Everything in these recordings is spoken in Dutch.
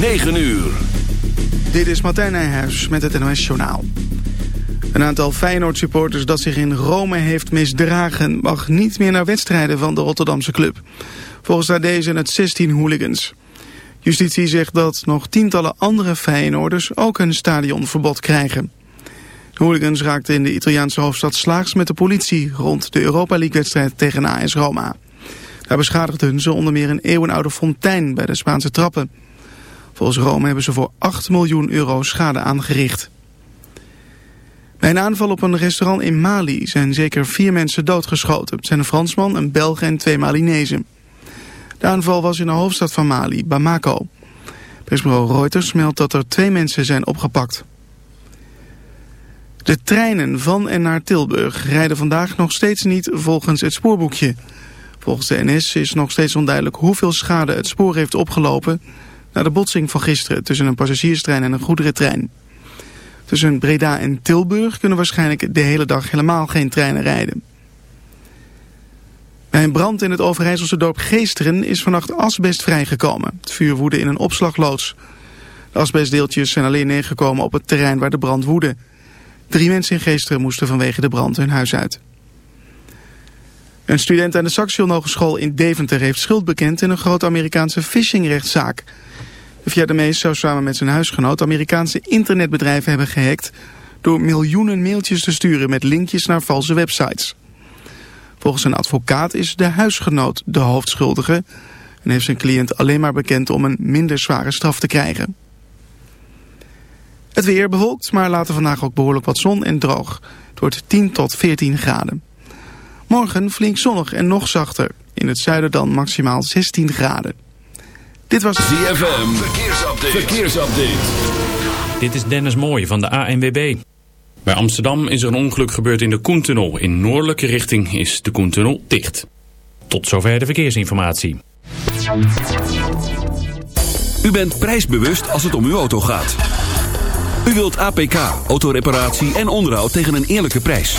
9 uur. Dit is Martijn Nijhuis met het NOS Journaal. Een aantal Feyenoord-supporters dat zich in Rome heeft misdragen... mag niet meer naar wedstrijden van de Rotterdamse club. Volgens AD zijn het 16 hooligans. Justitie zegt dat nog tientallen andere Feyenoorders ook een stadionverbod krijgen. De hooligans raakten in de Italiaanse hoofdstad slaags met de politie... rond de Europa League-wedstrijd tegen AS Roma. Daar beschadigden ze onder meer een eeuwenoude fontein bij de Spaanse trappen... Volgens Rome hebben ze voor 8 miljoen euro schade aangericht. Bij een aanval op een restaurant in Mali zijn zeker vier mensen doodgeschoten. Het zijn een Fransman, een Belg en twee Malinezen. De aanval was in de hoofdstad van Mali, Bamako. Persbureau Reuters meldt dat er twee mensen zijn opgepakt. De treinen van en naar Tilburg rijden vandaag nog steeds niet volgens het spoorboekje. Volgens de NS is nog steeds onduidelijk hoeveel schade het spoor heeft opgelopen na de botsing van gisteren tussen een passagierstrein en een goederentrein. Tussen Breda en Tilburg kunnen waarschijnlijk de hele dag helemaal geen treinen rijden. Bij een brand in het Overijsselse dorp Geesteren is vannacht asbest vrijgekomen. Het vuur woedde in een opslagloods. De asbestdeeltjes zijn alleen neergekomen op het terrein waar de brand woedde. Drie mensen in Geesteren moesten vanwege de brand hun huis uit. Een student aan de Saxion Hogeschool in Deventer heeft schuld bekend in een grote Amerikaanse phishingrechtszaak. De Vietnamees zou samen met zijn huisgenoot Amerikaanse internetbedrijven hebben gehackt... door miljoenen mailtjes te sturen met linkjes naar valse websites. Volgens een advocaat is de huisgenoot de hoofdschuldige... en heeft zijn cliënt alleen maar bekend om een minder zware straf te krijgen. Het weer bewolkt, maar later vandaag ook behoorlijk wat zon en droog. Het wordt 10 tot 14 graden. Morgen flink zonnig en nog zachter. In het zuiden dan maximaal 16 graden. Dit was ZFM. Verkeersupdate. Verkeersupdate. Dit is Dennis Mooij van de ANWB. Bij Amsterdam is er een ongeluk gebeurd in de Koentunnel. In noordelijke richting is de Koentunnel dicht. Tot zover de verkeersinformatie. U bent prijsbewust als het om uw auto gaat. U wilt APK, autoreparatie en onderhoud tegen een eerlijke prijs.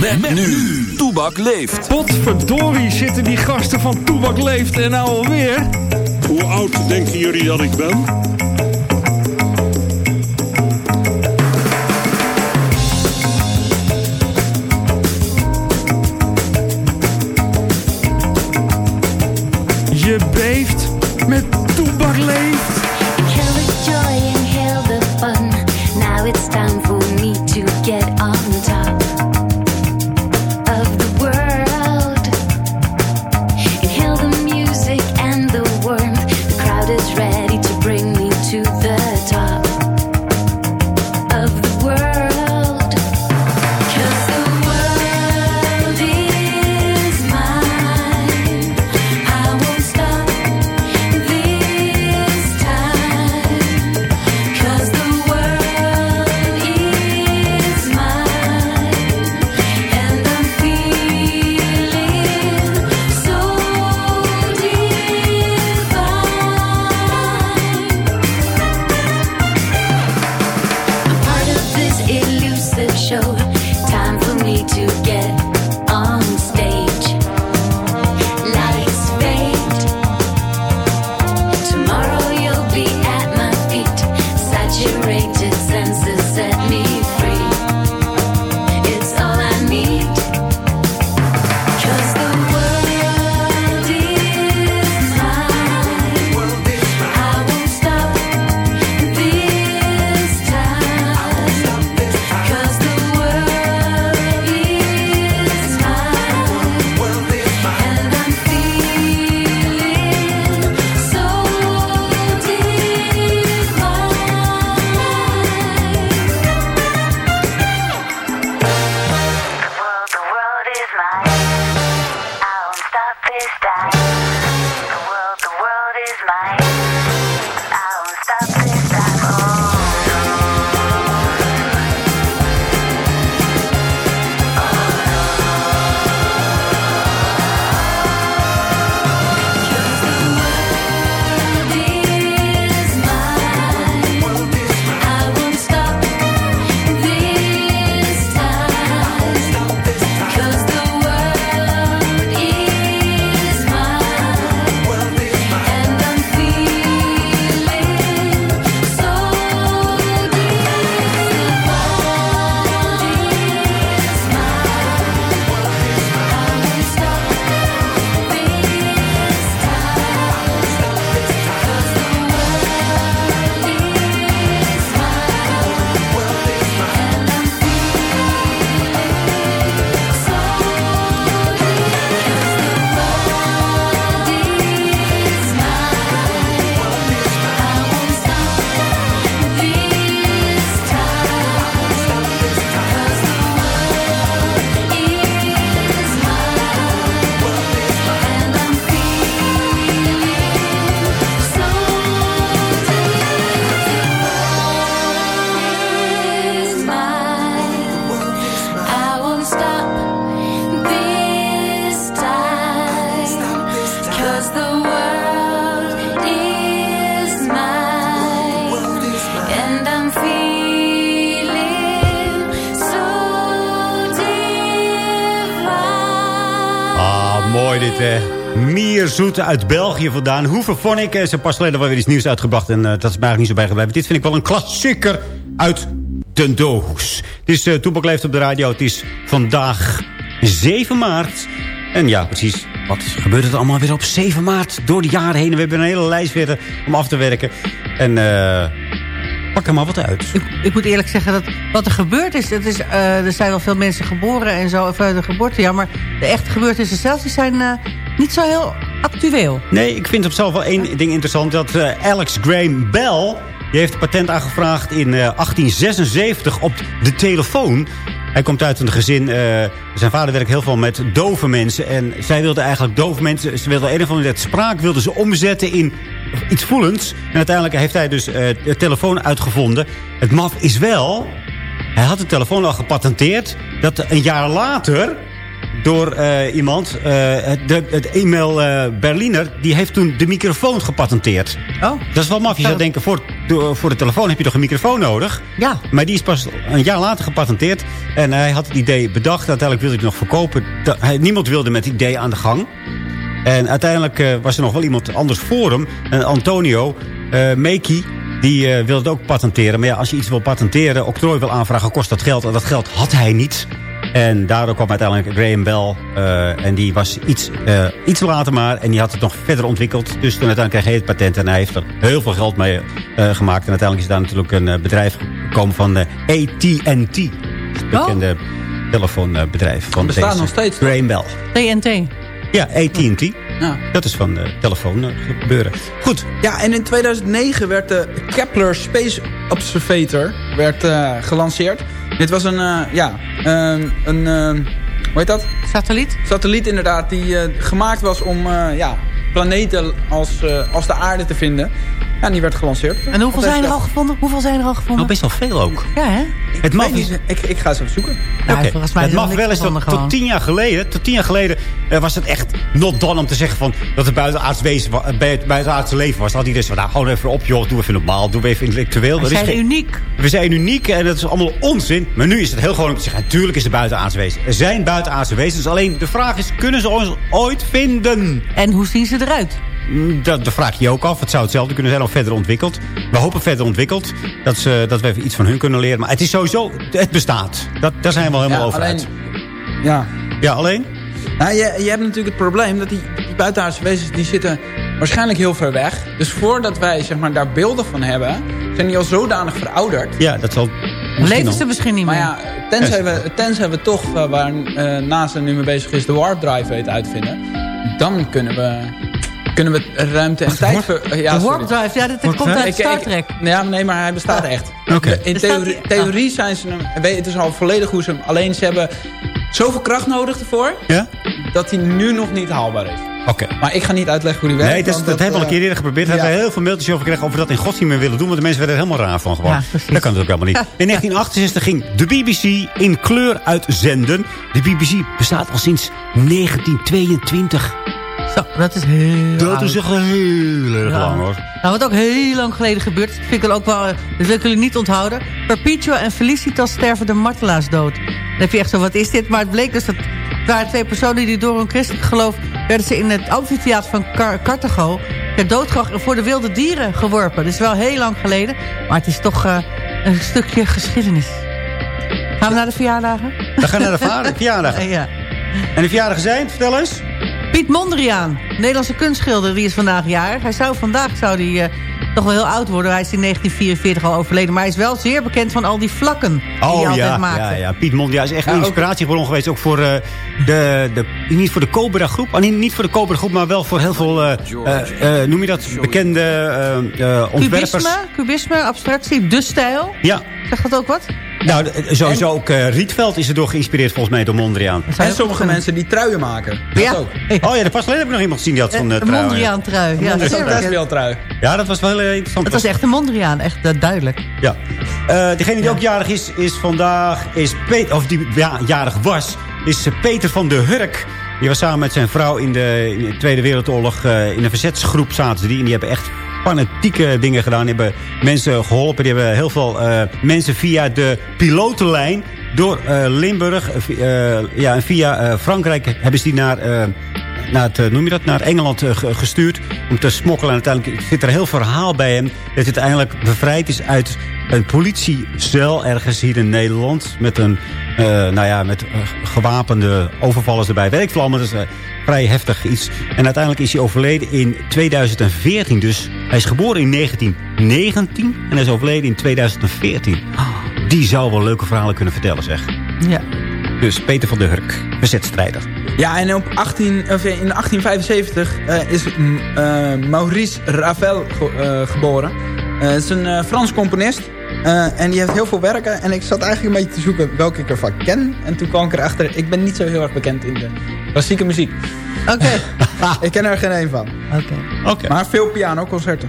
Met, met nu. Toebak leeft. Potverdorie zitten die gasten van Toebak leeft en nou alweer. Hoe oud denken jullie dat ik ben? Hè. Mierzoete uit België vandaan. Hoeverphonic. Ze pas geleden wel weer iets nieuws uitgebracht. En eh, dat is mij eigenlijk niet zo bijgebleven. Dit vind ik wel een klassieker uit Den Doos. Het is uh, Toepak leeft op de radio. Het is vandaag 7 maart. En ja, precies. Wat gebeurt er allemaal weer op 7 maart? Door de jaren heen. We hebben een hele lijst weer eh, om af te werken. En eh pak er maar wat uit. Ik, ik moet eerlijk zeggen dat wat er gebeurd is, het is eh, er zijn wel veel mensen geboren en zo, of uh, de geboortejaar, maar de echte gebeurtenissen zelf die zijn eh, niet zo heel actueel. Nee, ik vind op zelf wel één ding interessant. Dat eh, Alex Graham Bell, die heeft patent aangevraagd in eh, 1876 op de telefoon. Hij komt uit een gezin, eh, zijn vader werkt heel veel met dove mensen. En zij wilde eigenlijk dove mensen, ze wilde een of andere spraak wilde ze omzetten in iets voelends. En uiteindelijk heeft hij dus eh, de telefoon uitgevonden. Het maf is wel, hij had de telefoon al gepatenteerd. Dat een jaar later door eh, iemand, eh, het, de, het e-mail eh, Berliner, die heeft toen de microfoon gepatenteerd. Oh. Dat is wel maf. Je zou denken, voor, de- voor de telefoon heb je toch een microfoon nodig? Ja. Maar die is pas een jaar later gepatenteerd. En hij had het idee bedacht. Uiteindelijk wilde hij het nog verkopen. Da- niemand wilde met het idee aan de gang. En uiteindelijk eh, was er nog wel iemand anders voor hem. En Antonio eh Meki. Die eh, wilde het ook patenteren. Maar ja, als je iets wil patenteren, octrooi wil aanvragen, kost dat geld. En dat geld had hij niet. En daardoor kwam uiteindelijk Graham Bell. eh, en die was iets, eh, iets later maar. En die had het nog verder ontwikkeld. Dus toen uiteindelijk kreeg hij het patent. En hij heeft er heel veel geld mee eh, gemaakt. En uiteindelijk is daar natuurlijk een bedrijf gekomen van AT&T. Het bekende telefoonbedrijf. Van Bestaat deze nog steeds? Graham Bell. TNT. Ja, AT&T. Ja. Dat is van de telefoon eh, gebeuren. Goed. Ja, en in 2009 werd de Kepler Space Observator werd, eh, gelanceerd. Dit was een, eh, ja, een, een eh, hoe heet dat? Satelliet? Satelliet inderdaad, die eh, gemaakt was om eh, ja, planeten als, eh, als de aarde te vinden. Ja, en die werd gelanceerd. En hoeveel zijn er al gevonden? Hoeveel zijn er al gevonden? Nou, best wel veel ook. Ja, hè? Het mag niet, ik, ik ga eens even zoeken. Nou, Oké, volgens mij het is mag wel eens dat tot tien jaar geleden, tot tien jaar geleden eh, was het echt not done om te zeggen van dat het buitenaards wezen, het leven was. Dan had iedereen zo van, nou, gewoon even op joh, doe even normaal, doe even intellectueel. We is zijn geen- uniek. We zijn uniek en dat is allemaal onzin. Maar nu is het heel gewoon om te zeggen, natuurlijk is er buitenaardse wezen. Er zijn buitenaardse wezens, alleen de vraag is, kunnen ze ons ooit vinden? En hoe zien ze eruit? Mm, Dat, dat vraag je je ook af. Het zou hetzelfde kunnen zijn of verder ontwikkeld. We hopen verder ontwikkeld. Dat, ze, dat we even iets van hun kunnen leren. Maar het is sowieso... Het bestaat. Dat, daar zijn we wel helemaal Ja, over alleen, uit. ja. Ja, alleen? Nou, je, je hebt natuurlijk het probleem dat die, die buitenaardse wezens die zitten waarschijnlijk heel ver weg. Dus voordat wij zeg maar, daar beelden van hebben, zijn die al zodanig verouderd. Ja, dat zal... Leven ze misschien niet meer? Maar ja, tenzij we, tenzij we toch, eh, waar eh, NASA nu mee bezig is, de warp drive weten uitvinden. Dan kunnen we, kunnen we ruimte en tijd... ver- ja, de warp drive, ja, dit komt uit Star ik- Trek. Ja, nee, maar hij bestaat echt. Oké. In theorie, theorie zijn ze hem... weet- Het is al volledig hoe ze hem... Alleen ze hebben zoveel kracht nodig ervoor... Ja? dat hij nu nog niet haalbaar is. Oké. Maar ik ga niet uitleggen hoe die werkt. Nee, dat, want dat hebben we al een eh, keer eerder geprobeerd. Daar ja. hebben we heel veel mailtjes over gekregen... of we dat in godsdienst meer willen doen. Want de mensen werden er helemaal raar van gewoon. Ja, dat kan het ook helemaal niet. In 1968 ging de BBC in kleur uitzenden. De BBC bestaat al sinds 1922. Zo, dat is heel Dat oud. is echt heel erg Ja. lang hoor. Nou, wat ook heel lang geleden gebeurt, dat vind ik ook wel, eh, dat wil ik jullie niet onthouden. Perpetua en Felicitas sterven de martelaarsdood. Dan heb je echt zo, wat is dit? Maar het bleek dus dat het waren twee personen die door hun christelijk geloof... werden ze in het amfitheater van Car Carthago ter doodgracht en voor de wilde dieren geworpen. Dat is wel heel lang geleden, maar het is toch eh, een stukje geschiedenis. Gaan we naar de verjaardagen? We gaan naar de verjaardag. ja. En de verjaardagen zijn, vertel eens. Piet Mondriaan, Nederlandse kunstschilder, die is vandaag jarig. Hij zou vandaag zou die, eh, toch wel heel oud worden. Hij is in 1944 al overleden. Maar hij is wel zeer bekend van al die vlakken die hij Oh altijd ja, maakte. ja, ja, Piet Mondia is echt een Ja, ook- inspiratiebron geweest. Ook voor eh, de, de, niet voor de Cobra groep. Oh, nee, niet voor de Cobra groep, maar wel voor heel veel, eh, eh, eh, noem je dat, bekende eh, eh, ontwerpers. Cubisme, cubisme, abstractie, de stijl. Ja, Zegt dat ook wat? Nou, d- sowieso ook eh, Rietveld is er door geïnspireerd volgens mij door Mondriaan. En sommige mensen die truien maken. Dat Ja. ook. Oh ja, de pas heb ik nog iemand gezien die had zo'n eh, Een trui. Mondriaan trui. Ja, wel trui. Ja, dat was wel heel interessant. Het was echt een Mondriaan, echt eh, duidelijk. Ja. Eh, degene die ook jarig is, is vandaag, is Peter, of die ja, jarig was, is eh, Peter van de Hurk. Die was samen met zijn vrouw in de, in de Tweede Wereldoorlog eh, in een verzetsgroep zaten ze die. En die hebben echt fanatieke dingen gedaan. Die hebben mensen geholpen. Die hebben heel veel eh, mensen via de pilotenlijn door eh, Limburg, eh, ja, en via Frankrijk hebben ze die naar... naar het, noem je dat, naar Engeland ge- gestuurd om te smokkelen. En uiteindelijk zit er heel verhaal bij hem... dat hij uiteindelijk bevrijd is uit een politiecel ergens hier in Nederland... met een, eh, nou ja, met gewapende overvallers erbij. Weet ik vrij heftig iets. En uiteindelijk is hij overleden in 2014. Dus hij is geboren in 1919 en hij is overleden in 2014. Die zou wel leuke verhalen kunnen vertellen, zeg. Ja. Dus Peter van der Hurk, verzetstrijder. Ja, en op 18, of in 1875 eh, is mm, eh, Maurice Ravel ge- eh, geboren. Het is een eh, Frans componist. Eh, en die heeft heel veel werken. En ik zat eigenlijk een beetje te zoeken welke ik ervan ken. En toen kwam ik erachter, ik ben niet zo heel erg bekend in de klassieke muziek. Oké. ik ken er geen één van. Oké. Oké. Maar veel pianoconcerten.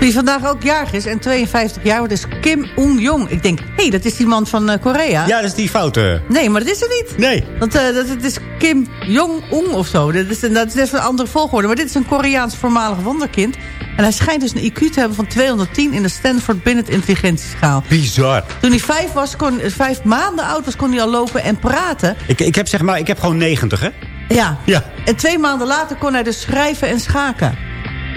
Wie vandaag ook jarig is en 52 jaar wordt is Kim Ung-jong. Ik denk, hé, hey, dat is die man van eh, Korea. Ja, dat is die foute. Nee, maar dat is het niet. Nee. Want eh, dat, het is Kim Jong-un of zo. Dat is, dat is even een andere volgorde. Maar dit is een Koreaans voormalig wonderkind. En hij schijnt dus een IQ te hebben van 210 in de Stanford Binet intelligentieschaal. Bizar. Toen hij vijf, was, kon, vijf maanden oud was, kon hij al lopen en praten. Ik, ik heb zeg maar, ik heb gewoon 90, hè? Ja. Ja. En twee maanden later kon hij dus schrijven en schaken.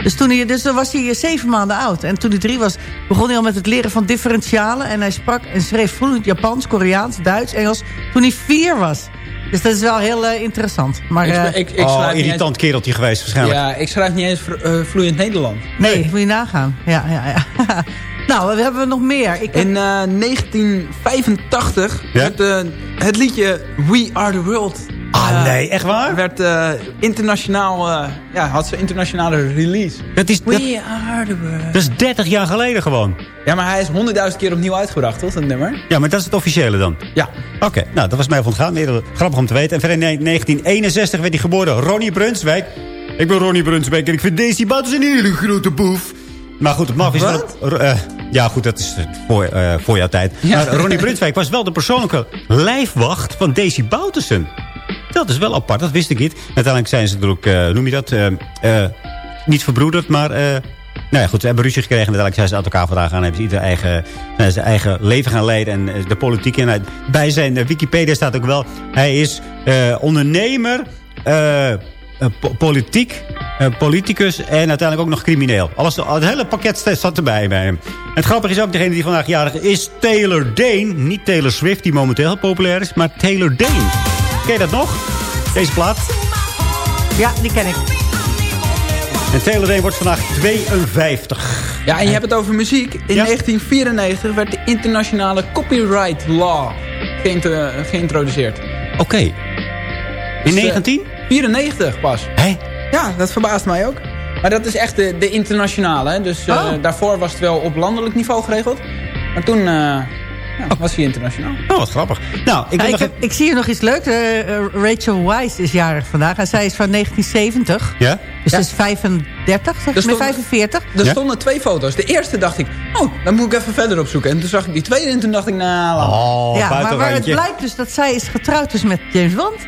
Dus toen, hij, dus was hij zeven maanden oud. En toen hij drie was, begon hij al met het leren van differentialen. En hij sprak en schreef vloeiend Japans, Koreaans, Duits, Engels. Toen hij vier was. Dus dat is wel heel eh, interessant. Maar, Ik, eh, ik, ik oh, irritant kereltje geweest waarschijnlijk. ja, ik schrijf niet eens eh, vloeiend Nederlands. nee, moet je nagaan. Ja, ja, ja. nou, we hebben nog meer. Ik heb- In eh, 1985 Ja? werd het liedje We Are The World... Ah, eh, nee, echt waar? werd eh, internationaal, eh, ja, had ze internationale release. Dat is, dat, We are the world. dat is 30 jaar geleden gewoon. Ja, maar hij is honderdduizend keer opnieuw uitgebracht, toch, dat nummer? Ja, maar dat is het officiële dan. Ja. Oké, nou, dat was mij van gaan. Grappig om te weten. En verder in 1961 werd hij geboren. Ronnie Brunswijk. Ik ben Ronnie Brunswijk en ik vind Daisy Butters een hele grote boef. Maar goed, het mag is eh, ja, goed, dat is voor, eh, voor jouw tijd. Ja. Maar Ronnie Brunswijk was wel de persoonlijke lijfwacht van Daisy Boutersen. Dat is wel apart, dat wist ik niet. Uiteindelijk zijn ze natuurlijk, eh, noem je dat, eh, eh, niet verbroederd, maar... nou ja, goed, ze hebben ruzie gekregen en uiteindelijk zijn ze uit elkaar vandaan gaan. Hebben ze ieder eigen, zijn eigen leven gaan leiden en de politiek. En hij- bij zijn Wikipedia staat ook wel, hij is ondernemer, po- politiek, politicus en uiteindelijk ook nog crimineel. Alles, het hele pakket sta- zat erbij bij hem. Het grappige is ook, degene die vandaag jarig is Taylor Dane. Niet Taylor Swift, die momenteel heel populair is, maar Taylor Dane. Ken je dat nog? Deze plaat? ja, die ken ik. En Taylor Dane wordt vandaag 52. Ja, en je hebt het over muziek. In Ja. 1994 werd de internationale copyright law geïnter- geïntroduceerd. Oké. In Dus, eh, 19? 94 pas. Hé? Ja, dat verbaast mij ook. Maar dat is echt de, de internationale. Hè? Dus eh, Oh. daarvoor was het wel op landelijk niveau geregeld. Maar toen, eh, Ja, was hij internationaal. Oh, wat grappig. Nou, ik, ik, nog heb- ik zie hier nog iets leuks. Eh, eh, Rachel Weisz is jarig vandaag. En zij is van 1970. Ja? Dus Ja. ze is 35, zeg Er ik, nee, stond- 45. Er Ja? stonden twee foto's. De eerste dacht ik, oh, dan moet ik even verder opzoeken. En toen zag ik die tweede en toen dacht ik, nou. Oh, ja, maar waar het blijkt dus dat zij is getrouwd dus met James Bond.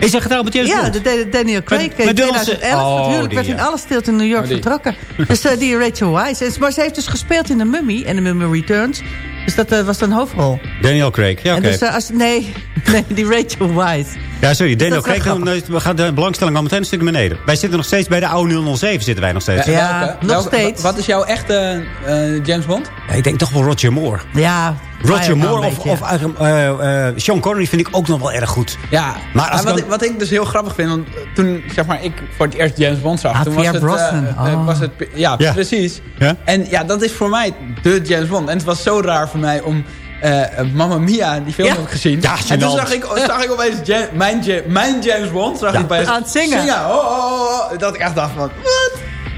Is hij getrouwd met James Ja, Bond? de, de- Daniel Craig Met- in met Dylan- 2011. Oh, het huwelijk die, werd in alle stilte in New York Oh, vertrokken. Dus eh, die Rachel Weisz. Maar ze heeft dus gespeeld in The Mummy en The Mummy Returns. Dus dat eh, was dan hoofdrol. Daniel Craig, ja, oké. dus, eh, als, nee, nee, die Rachel Weisz. Ja, sorry, Daniel is wel Craig, dan, eh, we gaan de belangstelling al meteen een stuk naar beneden. Wij zitten nog steeds bij de oude 007, zitten wij nog steeds. Ja, nog steeds. Wat is jouw echte eh, James Bond? Ja, ik denk toch wel Roger Moore. Ja, Roger Moore of, beetje. of eigenlijk, eh, eh, Sean Connery vind ik ook nog wel erg goed. Ja, Maar als wat, ik wat ik dus heel grappig vind, want toen zeg maar, ik voor het eerst James Bond zag, Ah, toen was het, eh, eh, Oh. was het, ja, Ja. precies. Ja? En ja, dat is voor mij de James Bond. En het was zo raar voor mij om eh Mamma Mia, die film Ja. heb ik gezien. Ja, en toen zag ik, zag ik opeens Ja- mijn, mijn James Bond, zag Ja. ik bij Aan het zingen. Oh, oh, oh, oh. dat ik echt dacht van, wat?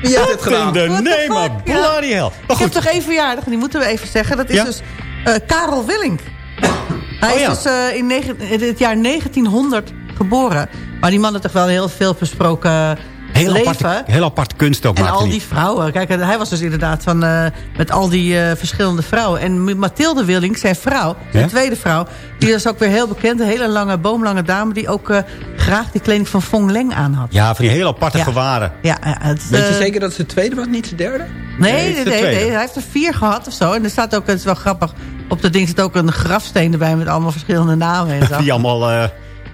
Wie heeft dit gedaan? In the name bloody hell. Maar Ik heb toch één verjaardag, en die moeten we even zeggen. Dat is Ja? dus eh, Karel Willink. Hij Oh, is dus eh, in, negen- in het jaar 1900 geboren. Maar die man had toch wel heel veel besproken heel leven. apart, heel apart kunst ook En al die vrouwen. Kijk, hij was dus inderdaad van, eh, met al die eh, verschillende vrouwen. En Mathilde Willink, zijn vrouw, zijn Ja? tweede vrouw... die is ook weer heel bekend. Een hele lange, boomlange dame... die ook eh, graag die kleding van Fong Leng aan had. Ja, van die heel aparte Ja. gewaren. Ja, ja, het, Weet je eh, zeker dat het de tweede was, niet de derde? Nee, Nee, het nee, is nee, de nee, tweede. Hij heeft er vier gehad of zo. En er staat ook, het is wel grappig, op dat ding zit ook een grafsteen erbij... met allemaal verschillende namen en zo. Die allemaal eh,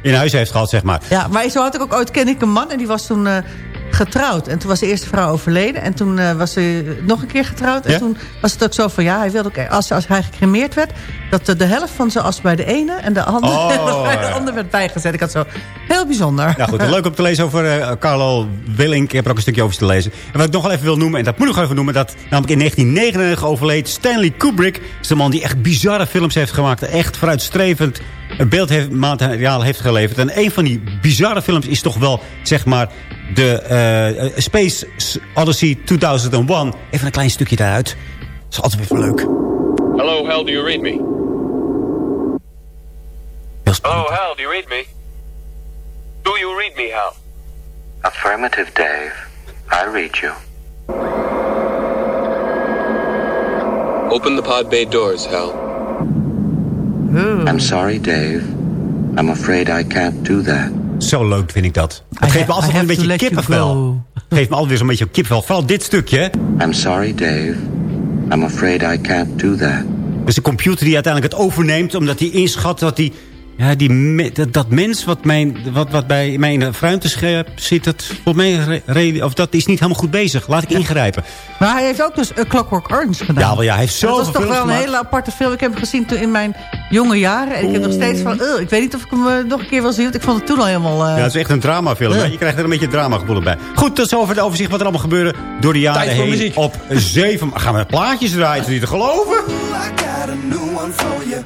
in huis heeft gehad, zeg maar. Ja, maar zo had ik ook ooit, ken ik een man en die was toen eh, getrouwd. En toen was de eerste vrouw overleden. En toen eh, was ze nog een keer getrouwd. En Ja? toen was het ook zo van, ja, hij wilde ook, als, als hij gecremeerd werd... dat de, de helft van zijn as bij de ene en de andere Oh, bij de andere werd bijgezet. Ik had zo, heel bijzonder. Nou goed, leuk om te lezen over eh, Carlo Willink. Ik heb er ook een stukje over te lezen. En wat ik nog wel even wil noemen, en dat moet ik nog even noemen... dat namelijk in 1999 overleed Stanley Kubrick. Dat is de man die echt bizarre films heeft gemaakt. Echt vooruitstrevend beeldmateriaal heeft geleverd. En een van die bizarre films is toch wel, zeg maar... de eh, Space Odyssey 2001. Even een klein stukje daaruit. Dat is altijd weer leuk. Hello, Hal, do you read me? Hello, Hal, do you read me? Do you read me, Hal? Affirmative, Dave. I read you. Open the pod bay doors, Hal. I'm sorry, Dave. I'm afraid I can't do that. Zo leuk vind ik dat. Het geeft me altijd een beetje kippenvel. Het geeft me altijd weer zo'n beetje kippenvel. Vooral dit stukje. I'm sorry, Dave. I'm afraid I can't do that. Dus de computer die uiteindelijk het overneemt... omdat hij inschat dat die, ja, die, dat, dat mens wat, mijn, wat, wat bij mijn ruimteschip zit... Dat, volgens mij, re- re- of dat is niet helemaal goed bezig. Laat ik ingrijpen. Maar hij heeft ook dus A Clockwork Orange gedaan. Ja, wel ja, hij heeft dat zoveel was toch wel een hele aparte film. Ik heb hem gezien toen in mijn jonge jaren. En ik heb nog steeds van... "Ugh, ik weet niet of ik hem eh, nog een keer wil zien. Want ik vond het toen al helemaal... eh, Ja, het is echt een dramafilm. Je krijgt er een beetje dramagevoel bij. Goed, tot zover het overzicht wat er allemaal gebeurde door de jaren Tijd voor heen. muziek. Op zeven... Gaan we plaatjes draaien? Het is niet te geloven. I got a new one for you.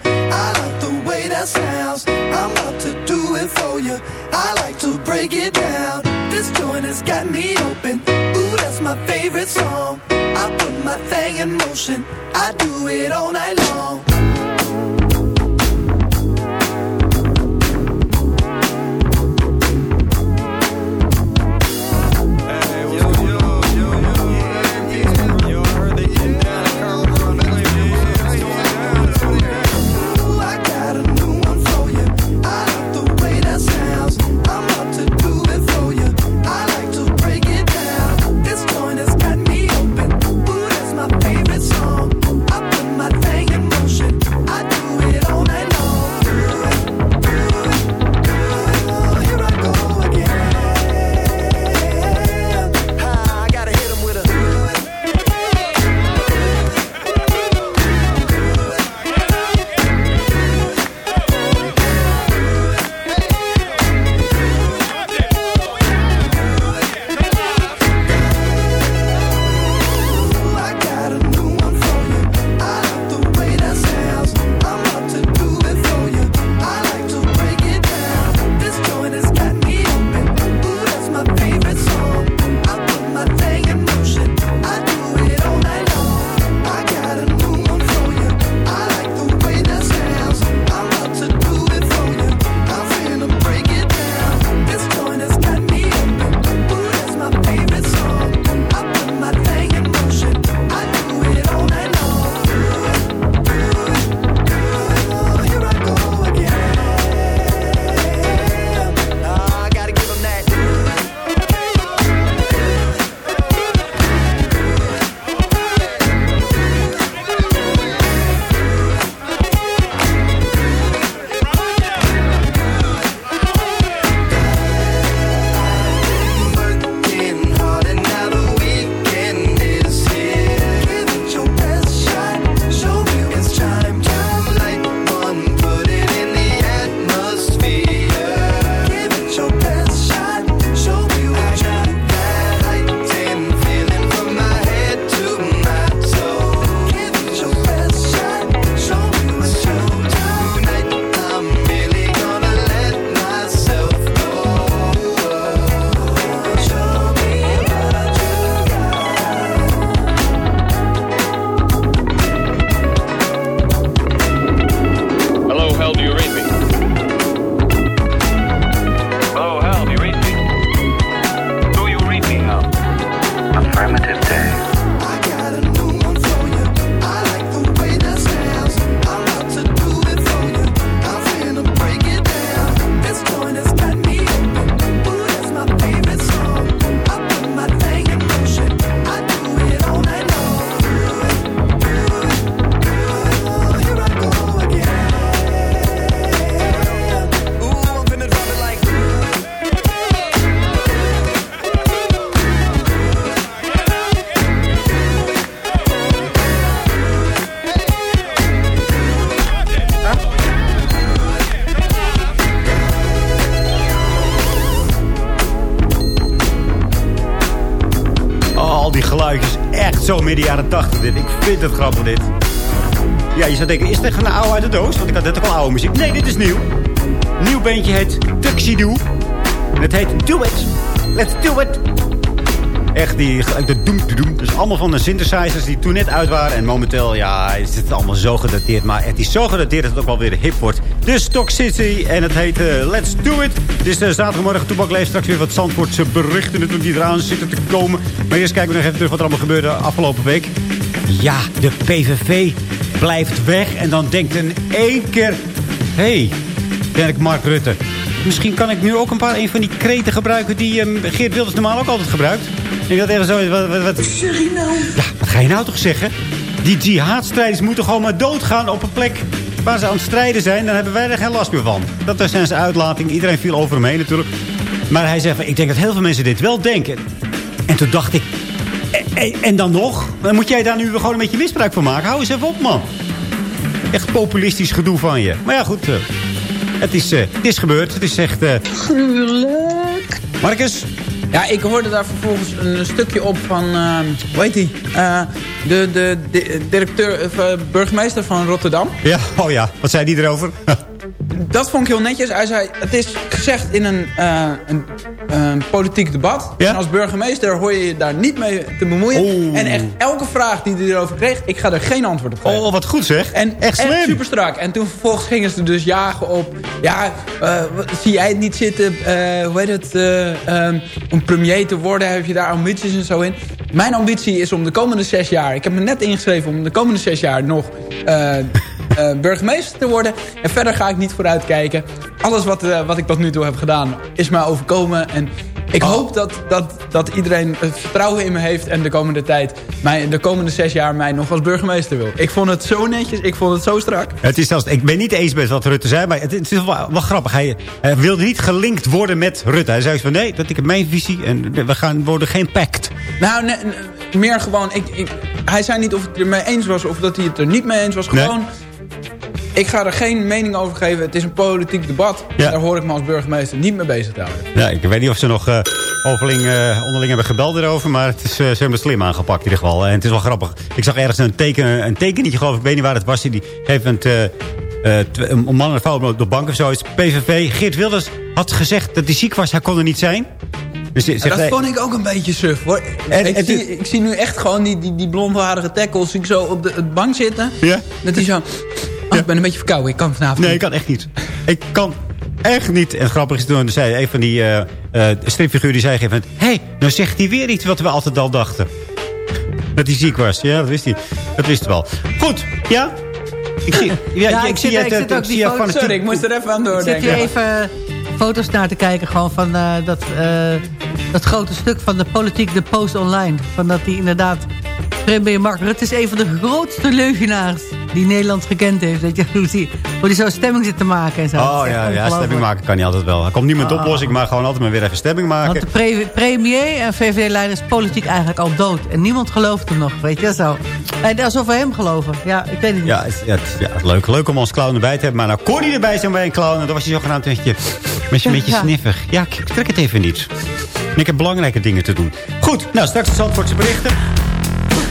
Sounds. I'm about to do it for you. I like to break it down. This joint has got me open. Ooh, that's my favorite song. I put my thing in motion. I do it all night long. Zo midden jaren 80 dit. Ik vind het grappig dit. Ja, je zou denken, is echt een oude uit de doos? Want ik had net ook al oude muziek. Nee, dit is nieuw. Nieuw bandje heet Tuxedo. En het heet Do It. Let's do it. Echt die, de doem, de doem. Dus allemaal van de synthesizers die toen net uit waren. En momenteel, ja, is het allemaal zo gedateerd. Maar het is zo gedateerd dat het ook wel weer hip wordt. Dus Toxicity en het heet eh, Let's Do It. Het is uh, zaterdagmorgen Toebak straks weer wat Zandvoortse berichten natuurlijk die eraan zitten te komen. Maar eerst kijken we nog even terug wat er allemaal gebeurde afgelopen week. Ja, de PVV blijft weg. En dan denkt in één keer... Hey, ben ik Mark Rutte. Misschien kan ik nu ook een paar een van die kreten gebruiken... die um, Geert Wilders normaal ook altijd gebruikt. Ik dat even zo... Wat, wat? Ja, wat ga je nou toch zeggen? Die jihadstrijders moeten gewoon maar doodgaan op een plek waar ze aan het strijden zijn. Dan hebben wij er geen last meer van. Dat zijn zijn uitlating. Iedereen viel over hem heen natuurlijk. Maar hij zegt, ik denk dat heel veel mensen dit wel denken. En toen dacht ik... En, en dan nog? Moet jij daar nu gewoon een beetje misbruik van maken? Hou eens even op, man. Echt populistisch gedoe van je. Maar ja, goed. Uh, het, is, uh, het is gebeurd. Het is echt... Uh... Gruwelijk. Marcus? Ja, ik hoorde daar vervolgens een stukje op van... Uh, hoe heet die? de, de, de, directeur, of, burgemeester van Rotterdam. Ja, oh ja. Wat zei die erover? dat vond ik heel netjes. Hij zei, het is gezegd in een, uh, een, een politiek debat. Ja? En als burgemeester hoor je je daar niet mee te bemoeien. Oh. En echt elke vraag die hij erover kreeg, ik ga er geen antwoord op geven. Oh, wat goed zeg. En echt slim. super strak. En toen vervolgens gingen ze dus jagen op... Ja, uh, zie jij het niet zitten, uh, hoe heet het, um, om premier te worden? Heb je daar ambities en zo in? Mijn ambitie is om de komende zes jaar... Ik heb me net ingeschreven om de komende zes jaar nog... Uh, burgemeester te worden. En verder ga ik niet vooruit kijken. Alles wat, uh, wat ik tot nu toe heb gedaan is mij overkomen. En ik oh. hoop dat, dat, dat iedereen het vertrouwen in me heeft... en de komende tijd, mij, de komende zes jaar mij nog als burgemeester wil. Ik vond het zo netjes, ik vond het zo strak. Het is zelfs, ik ben niet eens met wat Rutte zei, maar het, het is wel, wel grappig. Hij, hij, wilde niet gelinkt worden met Rutte. Hij zei van nee, dat ik heb mijn visie en we gaan worden geen pact. Nou, nee, meer gewoon... Ik, ik, hij zei niet of het er mee eens was of dat hij het er niet mee eens was. Gewoon... Nee ik ga er geen mening over geven. Het is een politiek debat. Ja. Daar hoor ik me als burgemeester niet mee bezig te houden. Ja, ik weet niet of ze nog uh, overling, uh, onderling hebben gebeld erover. Maar het is, uh, ze hebben het slim aangepakt in ieder geval. En het is wel grappig. Ik zag ergens een, teken, een tekenetje geloof ik. Ik weet niet waar het was. Die geeft een man en vrouw op de bank of zoiets. PVV. Geert Wilders had gezegd dat hij ziek was. Hij kon er niet zijn. Dus zegt, dat vond ik ook een beetje suf. Hoor. En, ik, en, zie, ik, zie, nu echt gewoon die, die, die blondharige tackles ik zo op de het bank zitten. Ja? Dat hij zo... Oh, ik ben een beetje verkouden. Ik kan vanavond Nee, niet. ik kan echt niet. Ik kan echt niet. En grappig is toen zei een van die uh, uh, stripfiguren die zei even... Hé, hey, nou zegt hij weer iets wat we altijd al dachten. Dat hij ziek was. Ja, dat wist hij. Dat wist hij wel. Goed, ja? Ik zie, ja, ja ik, ik zie zit, het. ik zit ook die Sorry, ik moest er even aan doordenken. Ik zit hier even foto's naar te kijken. Gewoon van uh, dat, dat grote stuk van de politiek, de post online. Van dat hij inderdaad... Premier Mark Rutte is een van de grootste leugenaars die Nederland gekend heeft. Weet je, hoe die, hoe die zo'n stemming zit te maken en zo. Oh ja, ja, stemming maken kan niet altijd wel. Er komt niet met Oh. oplossing, maar gewoon altijd maar weer even stemming maken. Want de pre premier en VVD-leider is politiek eigenlijk al dood. En niemand gelooft hem nog, weet je zo. En alsof we hem geloven. Ja, ik weet het niet. Ja, het, ja, het, ja, leuk, leuk om als clown erbij te hebben. Maar nou kon hij erbij zijn bij een clown. En dan was hij zogenaamd een beetje, een beetje Ja. sniffig. Ja, ik trek het even niet. En ik heb belangrijke dingen te doen. Goed, nou straks de Zandvoortse berichten.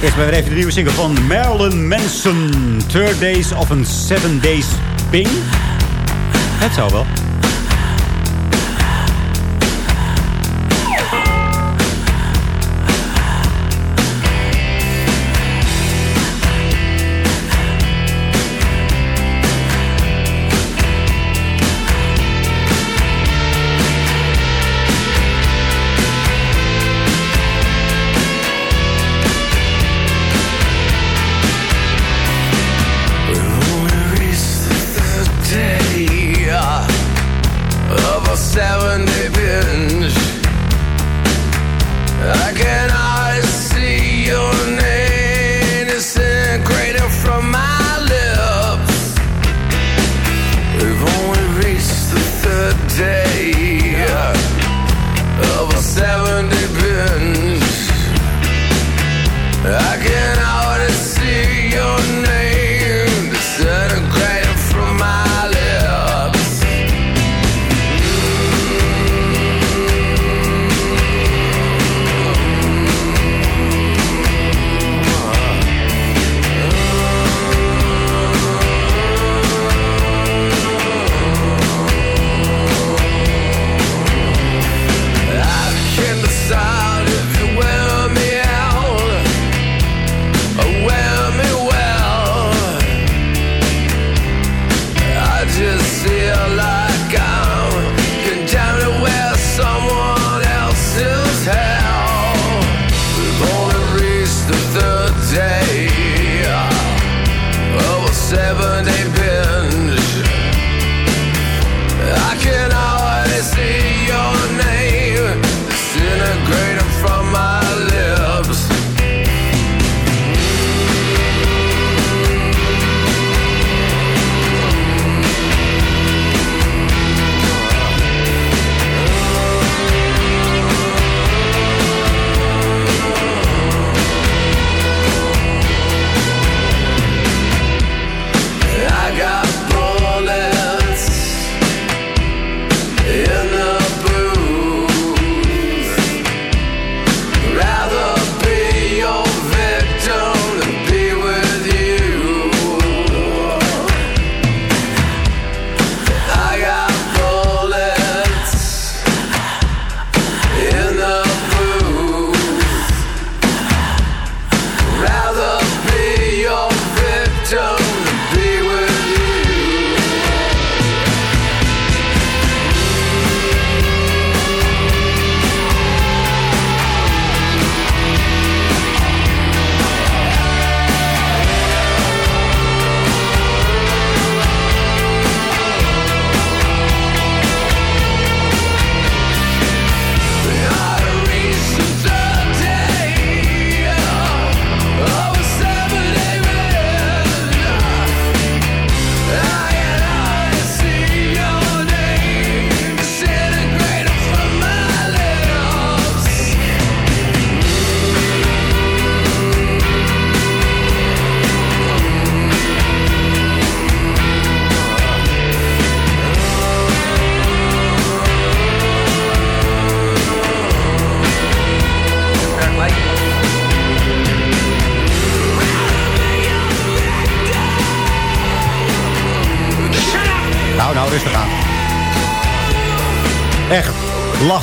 Eerst maar weer even de nieuwe single van Marilyn Manson. Third Days of een Seven Days Ping. Het zou wel.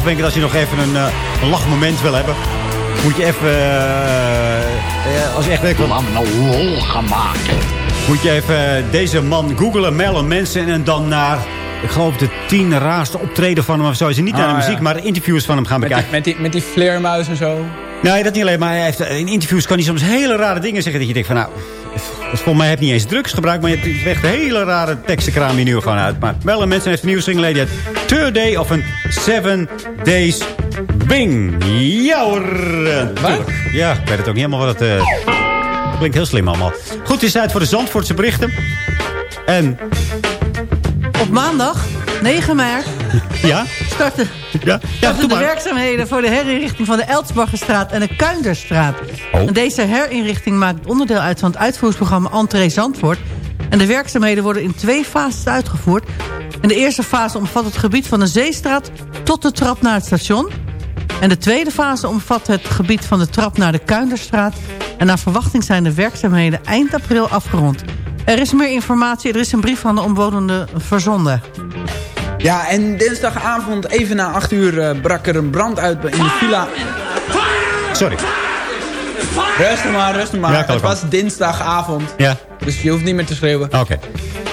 Lachwenken als je nog even een, eh, een lachmoment wil hebben. Moet je even... eh, eh, als je echt weet... Kom aan, nou lol gemaakt. Moet je even deze man googlen, mailen mensen en dan naar... Ik geloof de tien raarste optreden van hem of zo. Is niet naar de Ah, muziek, ja. maar de interviews van hem gaan Met die, bekijken. met, die, met die vleermuis en zo. Nee, dat niet alleen. Maar hij heeft, in interviews kan hij soms hele rare dingen zeggen. Dat je denkt van nou... Volgens mij heb je niet eens drugs gebruikt. Maar je hebt echt hele rare tekstenkraam hier nu gewoon uit. Maar wel een mensen heeft een nieuwe single. Day of een Seven Days Bing. Ja hoor. Wat? Ja, ik weet het ook niet helemaal wat het... eh, dat klinkt heel slim allemaal. Goed, het is tijd voor de Zandvoortse berichten. En... Op maandag, 9 maart, Ja? Starten, Ja? Ja, starten de werkzaamheden voor de herinrichting van de Elsbaggerstraat en de Kuinderstraat. Oh. En deze herinrichting maakt onderdeel uit van het uitvoeringsprogramma Entree Zandvoort. En de werkzaamheden worden in twee fases uitgevoerd. En de eerste fase omvat het gebied van de Zeestraat tot de trap naar het station. En de tweede fase omvat het gebied van de trap naar de Kuinderstraat. En naar verwachting zijn de werkzaamheden eind april afgerond. Er is meer informatie, er is een brief van de omwonenden verzonden. Ja, en dinsdagavond even na 8 uur eh, brak er een brand uit in de villa. Sorry. Rustig maar, rustig maar. Ja, het was dinsdagavond. Ja. Dus je hoeft niet meer te schreeuwen. Oké.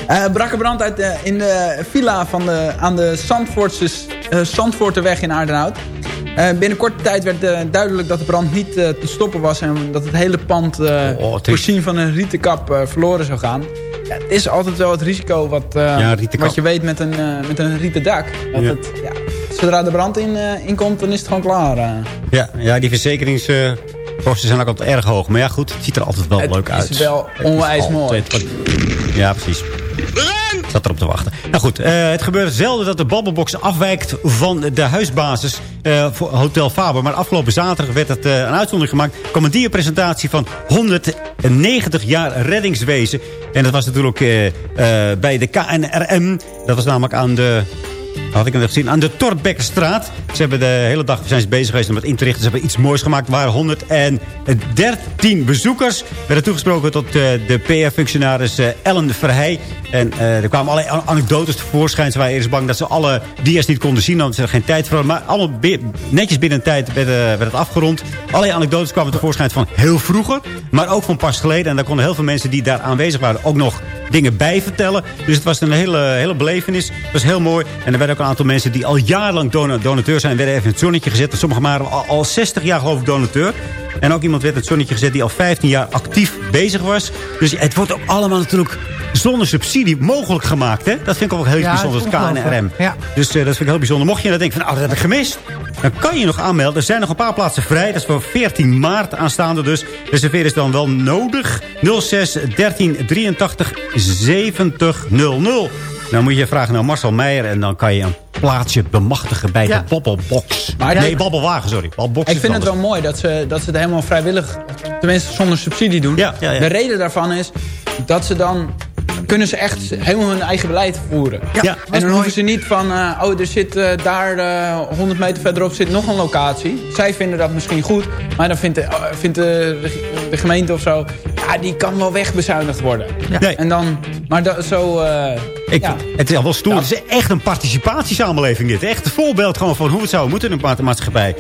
Eh brak er brand uit eh, in de villa van de, aan de Zandvoortse, Zandvoorterweg in Aardenhout. Binnen korte tijd werd duidelijk dat de brand niet te stoppen was... en dat het hele pand Oh, is- voorzien van een rieten kap eh, verloren zou gaan. Ja, het is altijd wel het risico wat, eh, Ja, wat je weet met een, eh, met een rieten dak. Dat Ja. het, ja, zodra de brand in, eh, inkomt, dan is het gewoon klaar. eh. Ja, ja die verzekeringskosten zijn ook altijd erg hoog. Maar ja, goed, het ziet er altijd wel Het leuk uit. wel Het is onwijs mooi. Ja, precies. Ik zat erop te wachten. Nou goed, eh, het gebeurt zelden dat de babbelbox afwijkt van de huisbasis eh, voor Hotel Faber. Maar afgelopen zaterdag werd het eh, een uitzondering gemaakt. Er kwam een dierpresentatie van 190 jaar reddingswezen. En dat was natuurlijk eh, eh, bij de KNRM. Dat was namelijk aan de... Had ik het gezien? Aan de Torbekkenstraat. Ze hebben de hele dag zijn ze bezig geweest om het in te richten. Ze hebben iets moois gemaakt. Er waren 113 bezoekers. Werden toegesproken tot eh, de PR-functionaris eh, Ellen Verheij. En eh, er kwamen allerlei an- anekdotes tevoorschijn. Ze waren eerst bang dat ze alle dia's niet konden zien. Want ze er geen tijd voor hadden. Maar allemaal netjes binnen een tijd werd, werd het afgerond. Allerlei anekdotes kwamen tevoorschijn van heel vroeger. Maar ook van pas geleden. En daar konden heel veel mensen die daar aanwezig waren ook nog dingen bij vertellen. Dus het was een hele, hele belevenis. Het was heel mooi. En er werden ook een aantal mensen die al jarenlang dona- donateur zijn... werden even in het zonnetje gezet. Sommigen waren al, al 60 jaar geloof ik donateur. En ook iemand werd in het zonnetje gezet die al 15 jaar actief bezig was. Dus het wordt ook allemaal natuurlijk zonder subsidie mogelijk gemaakt. Hè? Dat vind ik ook heel Ja, bijzonder, het KNRM. Ja. Dus eh, dat vind ik heel bijzonder. Mocht je nou denken van, oh, dat heb ik gemist. Dan kan je nog aanmelden. Er zijn nog een paar plaatsen vrij. Dat is voor 14 maart aanstaande dus. Reserveren is dan wel nodig. 06 13 83 70 00. Dan moet je vragen naar Marcel Meijer. En dan kan je een plaatsje bemachtigen bij Ja. de Bobbelbox. Maar nee, Bobbelwagen, sorry. Bobbelbox Ik vind het wel mooi dat ze, dat ze het helemaal vrijwillig, tenminste zonder subsidie doen. Ja, ja, ja. De reden daarvan is dat ze dan kunnen ze echt helemaal hun eigen beleid voeren. Ja, en dan hoeven ze niet van, eh, oh, er zit eh, daar eh, 100 meter verderop zit nog een locatie. Zij vinden dat misschien goed, maar dan vindt de, eh, vindt de, de gemeente of zo, ja, die kan wel wegbezuinigd worden. Nee. En dan, maar dat, zo, eh, Ik, ja. Het is al wel stoer. Het is echt een participatiesamenleving dit. Echt een voorbeeld gewoon van hoe het zou moeten in een ma- maatschappij.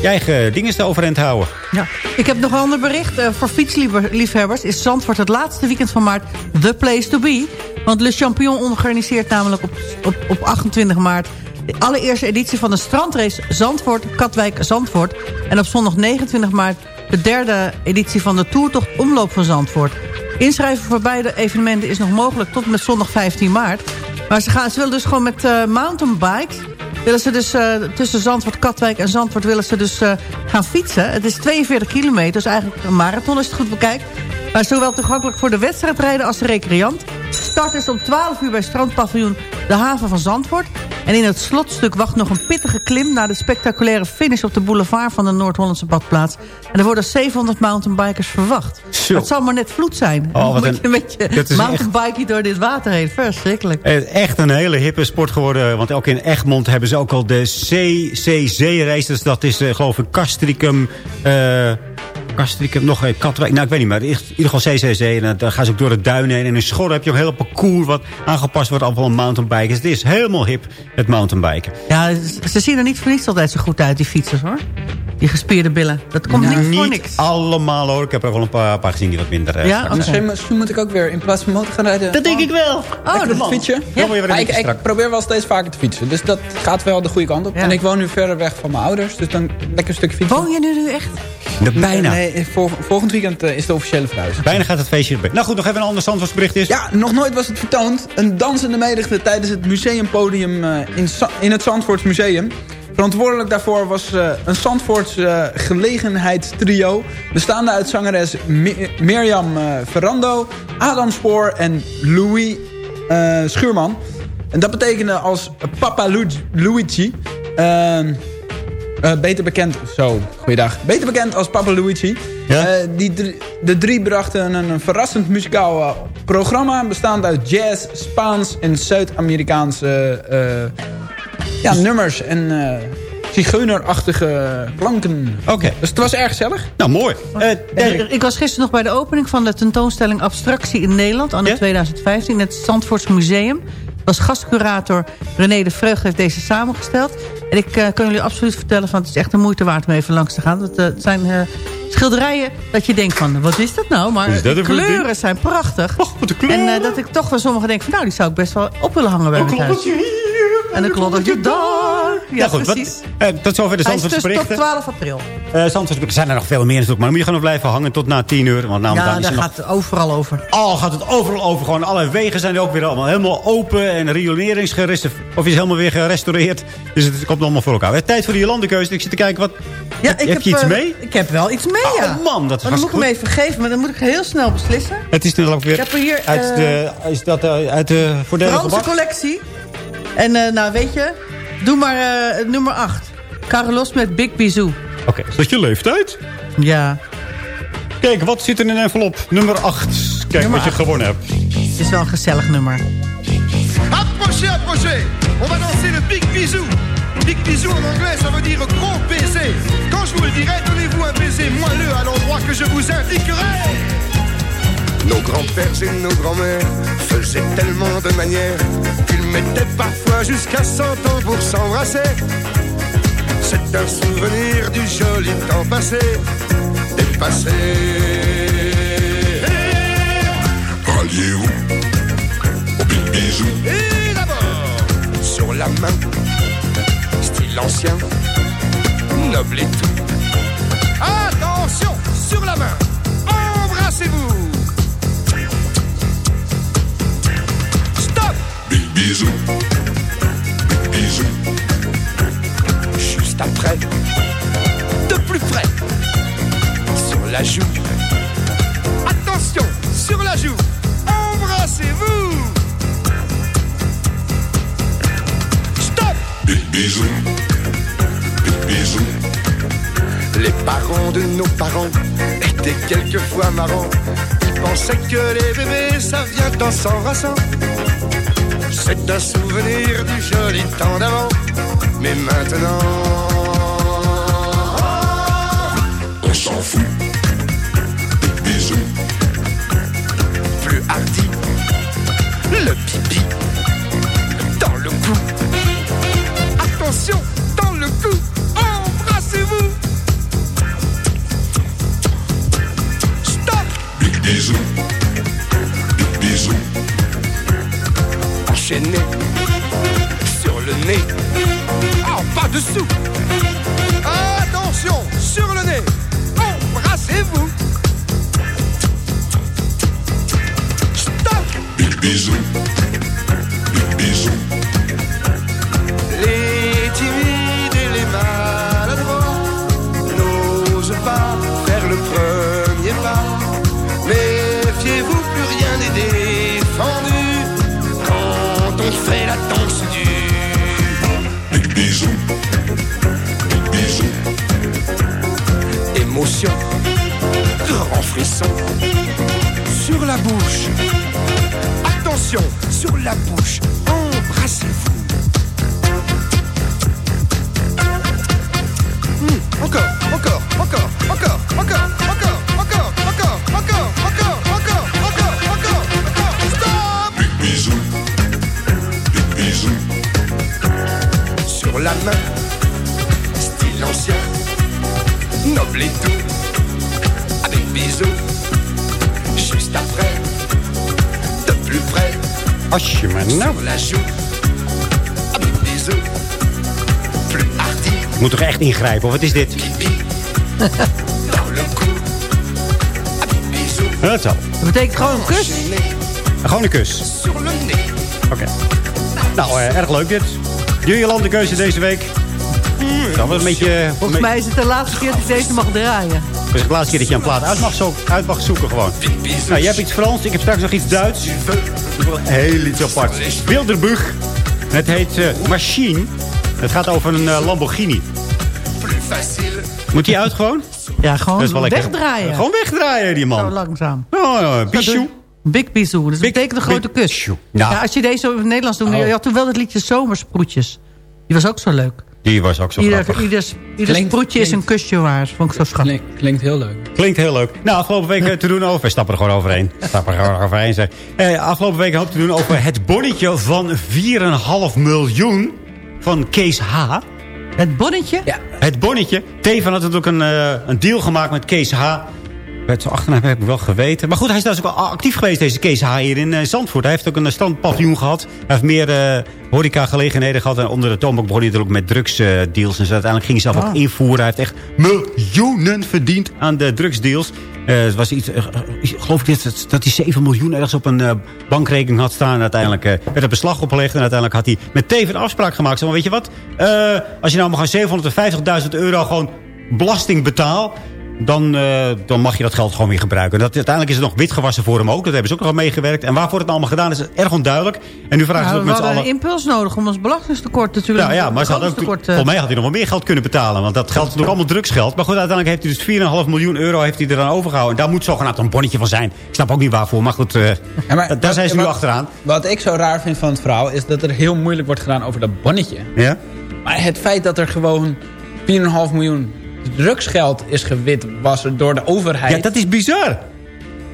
Je eigen dingen is overeind houden. Ja. Ik heb nog een ander bericht. Eh, voor fietsliefhebbers is Zandvoort het laatste weekend van maart the place to be. Want Le Champion organiseert namelijk op, op, op 28 maart... de allereerste editie van de strandrace Zandvoort, Katwijk, Zandvoort. En op zondag 29 maart de derde editie van de toertocht Omloop van Zandvoort. Inschrijven voor beide evenementen is nog mogelijk tot met zondag 15 maart. Maar ze, gaan, ze willen dus gewoon met eh, mountainbikes willen ze dus eh, tussen Zandvoort, Katwijk en Zandvoort willen ze dus eh, gaan fietsen. Het is 42 kilometer, dus eigenlijk een marathon als je het goed bekijkt. Maar zowel toegankelijk voor de wedstrijdrijder als de recreant. Start is om 12 uur bij strandpaviljoen de haven van Zandvoort. En in het slotstuk wacht nog een pittige klim... naar de spectaculaire finish op de boulevard van de Noord-Hollandse badplaats. En er worden 700 mountainbikers verwacht. Zo. Het zal maar net vloed zijn. Oh, wat een- moet je met je dat mountainbike door dit water heen. Verschrikkelijk. Het is echt een hele hippe sport geworden. Want ook in Egmond hebben ze ook al de CCC-race. Dus dat is eh, geloof ik Castricum... eh Castricum, nog een Katwijk. Nou, ik weet niet, maar in ieder geval CCC. En dan gaan ze ook door het duinen heen. En in Schorren heb je ook een hele parcours wat aangepast wordt allemaal mountainbiken. Dus het is helemaal hip, het mountainbiken. Ja, ze zien er niet voor niets altijd zo goed uit, die fietsers, hoor. Die gespierde billen. Dat komt Nou, niet voor niet niks. allemaal hoor. Ik heb er wel een paar, paar gezien die wat minder... eh, Ja? Misschien, misschien moet ik ook weer in plaats van motor gaan rijden. Dat denk ik wel. Oh, dat fietsen. Dan weer ik, ik probeer wel steeds vaker te fietsen. Dus dat gaat wel de goede kant op. Ja. En ik woon nu verder weg van mijn ouders. Dus dan lekker een stukje fietsen. Woon je nu, nu echt? De- Bijna. Nee, vol- volgend weekend eh, is de officiële verhuizing. Bijna gaat het feestje erbij. Nou goed, nog even een ander Zandvoortsbericht is. Ja, nog nooit was het vertoond. Een dansende menigte tijdens het museumpodium eh, in, Sa- in het Zandvoorts Museum. Verantwoordelijk daarvoor was eh, een Zandvoorts eh, gelegenheidstrio... bestaande uit zangeres Mi- Mirjam eh, Ferrando, Adam Spoor en Louis eh, Schuurman. En dat betekende als Papa Lu- Luigi... eh, beter bekend, zo, goeiedag. Beter bekend als Papa Luigi. Ja? Eh, die drie- de drie brachten een, een verrassend muzikaal eh, programma... bestaand uit jazz, Spaans en Zuid-Amerikaanse eh, ja, nummers en eh zigeunerachtige klanken. Oké. Dus het was erg gezellig. Nou, mooi. Dirk. Ik was gisteren nog bij de opening van de tentoonstelling Abstractie in Nederland... anno Ja? 2015 in het Zandvoorts Museum. Als gastcurator René de Vreugd heeft deze samengesteld. En ik eh, kan jullie absoluut vertellen... van het is echt de moeite waard om even langs te gaan. Het, eh, het zijn eh, schilderijen dat je denkt van... wat is dat nou? Maar dat de kleuren ding? zijn prachtig. Och, wat een kleuren. En dat ik toch wel sommigen denk van... nou, die zou ik best wel op willen hangen bij mijn thuis. En een kloddertje daar. Ja, Ja, goed, precies. wat, eh, tot zover de Hij is dus Zandvoortsberichten. tot 12 april. Eh Zandvoortsberichten zijn er nog veel meer natuurlijk. Maar dan moet je gewoon nog blijven hangen tot na 10 uur. Want Ja, dan daar er nog gaat het overal over. Oh, gaat het overal over. Gewoon alle wegen zijn ook weer allemaal helemaal open. En rioleringsgerestaureerd. Of is helemaal weer gerestaureerd. Dus het komt allemaal voor elkaar. Eh, Tijd voor die landenkeuze. Ik zit te kijken, wat, Ja, heb, heb je iets eh, mee? Ik heb wel iets mee, ja. Oh man, dat is Maar dan moet ik hem even geven, maar dan moet ik heel snel beslissen. Het is natuurlijk ook weer Ik heb er hier, uit, eh, de, is dat, eh, uit de voordelige Franse collectie. En eh, nou, weet je, doe maar eh, nummer 8. Carlos met Big Bizou. Oké, is dat je leeftijd? Ja, Kijk, wat zit er in een envelop? Nummer 8. Kijk Nummer wat je gewonnen hebt. het is wel een gezellig nummer. Approchez, approchez On va danser le big bisou Big bisou en anglais, ça veut dire gros baiser Quand je vous le dirai, donnez-vous un baiser moelleux à l'endroit que je vous indiquerai Nos grands-pères et nos grands-mères faisaient tellement de manières qu'ils mettaient parfois jusqu'à 100 ans pour s'embrasser. C'est un souvenir du joli temps passé, dépassé. Ralliez-vous au big bisou. Et d'abord, sur la main, style ancien, noble et tout. Attention, Big bisou, big bisou. Juste après, de plus près, sur la joue. Attention, sur la joue, embrassez-vous. Stop Big bisou, big bisou. Les parents de nos parents étaient quelquefois marrants. Ils pensaient que les bébés, ça vient en s'embrassant. C'est un souvenir du joli temps d'avant. Mais maintenant, on s'en fout. Bisous. Plus hardi, le pipi dans le cou. Attention, dans le cou, embrassez-vous. Stop Big bisou. Sur le nez. Oh, pas dessous. Attention, sur le nez. Embrassez-vous. Stop Big bisou. Big bisou. sur la bouche. Attention, sur la bouche, embrassez-vous. Mmh, encore, encore, encore, encore, encore, encore, encore, encore, encore, encore, encore, encore, encore, encore, stop Big bisou, big bisou. Sur la main, style ancien, noble et doux. Bisous. Juste après, de plus près. Als je maar nou... Sur la joue. Ah, bisous. Plus hardy. Ik moet toch echt ingrijpen, of wat is dit? Dans le cou. Ah, bisous. Ja, Dat zo. Dat betekent gewoon een kus. Gewoon een kus. Oké. Nou, eh, erg leuk dit. Jullie landenkeuze deze week. Dan was een beetje... Volgens mij is het de laatste keer dat ik deze mag draaien. Het is de laatste keer dat je een plaat uit mag, zo, uit mag zoeken gewoon. Nou, jij hebt iets Frans, ik heb straks nog iets Duits. Heel iets apart. Bilderbuch. Het heet eh, Machine. Het gaat over een eh, Lamborghini. Moet die uit gewoon? Ja, gewoon wegdraaien. Gewoon wegdraaien, die Zo man. langzaam. Oh, uh, Bichou. Big bisou. Dus dat Big- betekent een grote kus. Nou. Ja, als je deze in het Nederlands doet. Oh. Je had toen wel het liedje Zomersproetjes. Die was ook zo leuk. Die was ook zo Ieder, grappig. ieder, ieder Klinkt- sproetje is een kusje waard. Vond ik zo schattig. Klinkt, klinkt heel leuk. Klinkt heel leuk. Nou, afgelopen week eh, te doen over... We stappen er gewoon overheen. Stappen er gewoon overheen, zeg. Eh, afgelopen week hoop te doen over het bonnetje van 4,5 miljoen van Kees H. Het bonnetje? Ja. Het bonnetje. Teven had natuurlijk een, eh, een deal gemaakt met Kees H. Met zijn achternaam heb ik wel geweten. Maar goed, hij is dus ook al actief geweest, deze Kees H. hier in eh, Zandvoort. Hij heeft ook een standpaviljoen gehad. Hij heeft meer eh horeca-gelegenheden gehad. En onder de toonbank begon hij natuurlijk met drugsdeals. en zo. uiteindelijk ging hij zelf ook Ah. invoeren. Hij heeft echt miljoenen verdiend aan de drugsdeals. Eh, het was iets, eh, geloof ik dat, dat hij 7 miljoen ergens op een eh, bankrekening had staan. En uiteindelijk eh, werd er beslag opgelegd. En uiteindelijk had hij met Teven een afspraak gemaakt. Zo, maar weet je wat? Eh, als je nou maar gewoon 750.000 euro gewoon belasting betaalt... Dan, eh, dan mag je dat geld gewoon weer gebruiken. Dat, uiteindelijk is het nog witgewassen voor hem ook. Dat hebben ze ook nog aan meegewerkt. En waarvoor het allemaal gedaan is, is erg onduidelijk. En nu vragen ze Nou, ook we met z'n hadden allen... een impuls nodig om ons belastingstekort natuurlijk... Ja, ja, maar ze hadden ook, eh, volgens mij had hij nog wel meer geld kunnen betalen. Want dat geld is natuurlijk allemaal drugsgeld. Maar goed, uiteindelijk heeft hij dus 4,5 miljoen euro heeft hij eraan overgehouden. En daar moet zogenaamd een bonnetje van zijn. Ik snap ook niet waarvoor, maar goed, eh, Ja, maar daar zijn ze nu wat- achteraan. Wat ik zo raar vind van het verhaal... is dat er heel moeilijk wordt gedaan over dat bonnetje. Ja? Maar het feit dat er gewoon 4,5 miljoen drugsgeld is gewitwassen door de overheid... ja, dat is bizar.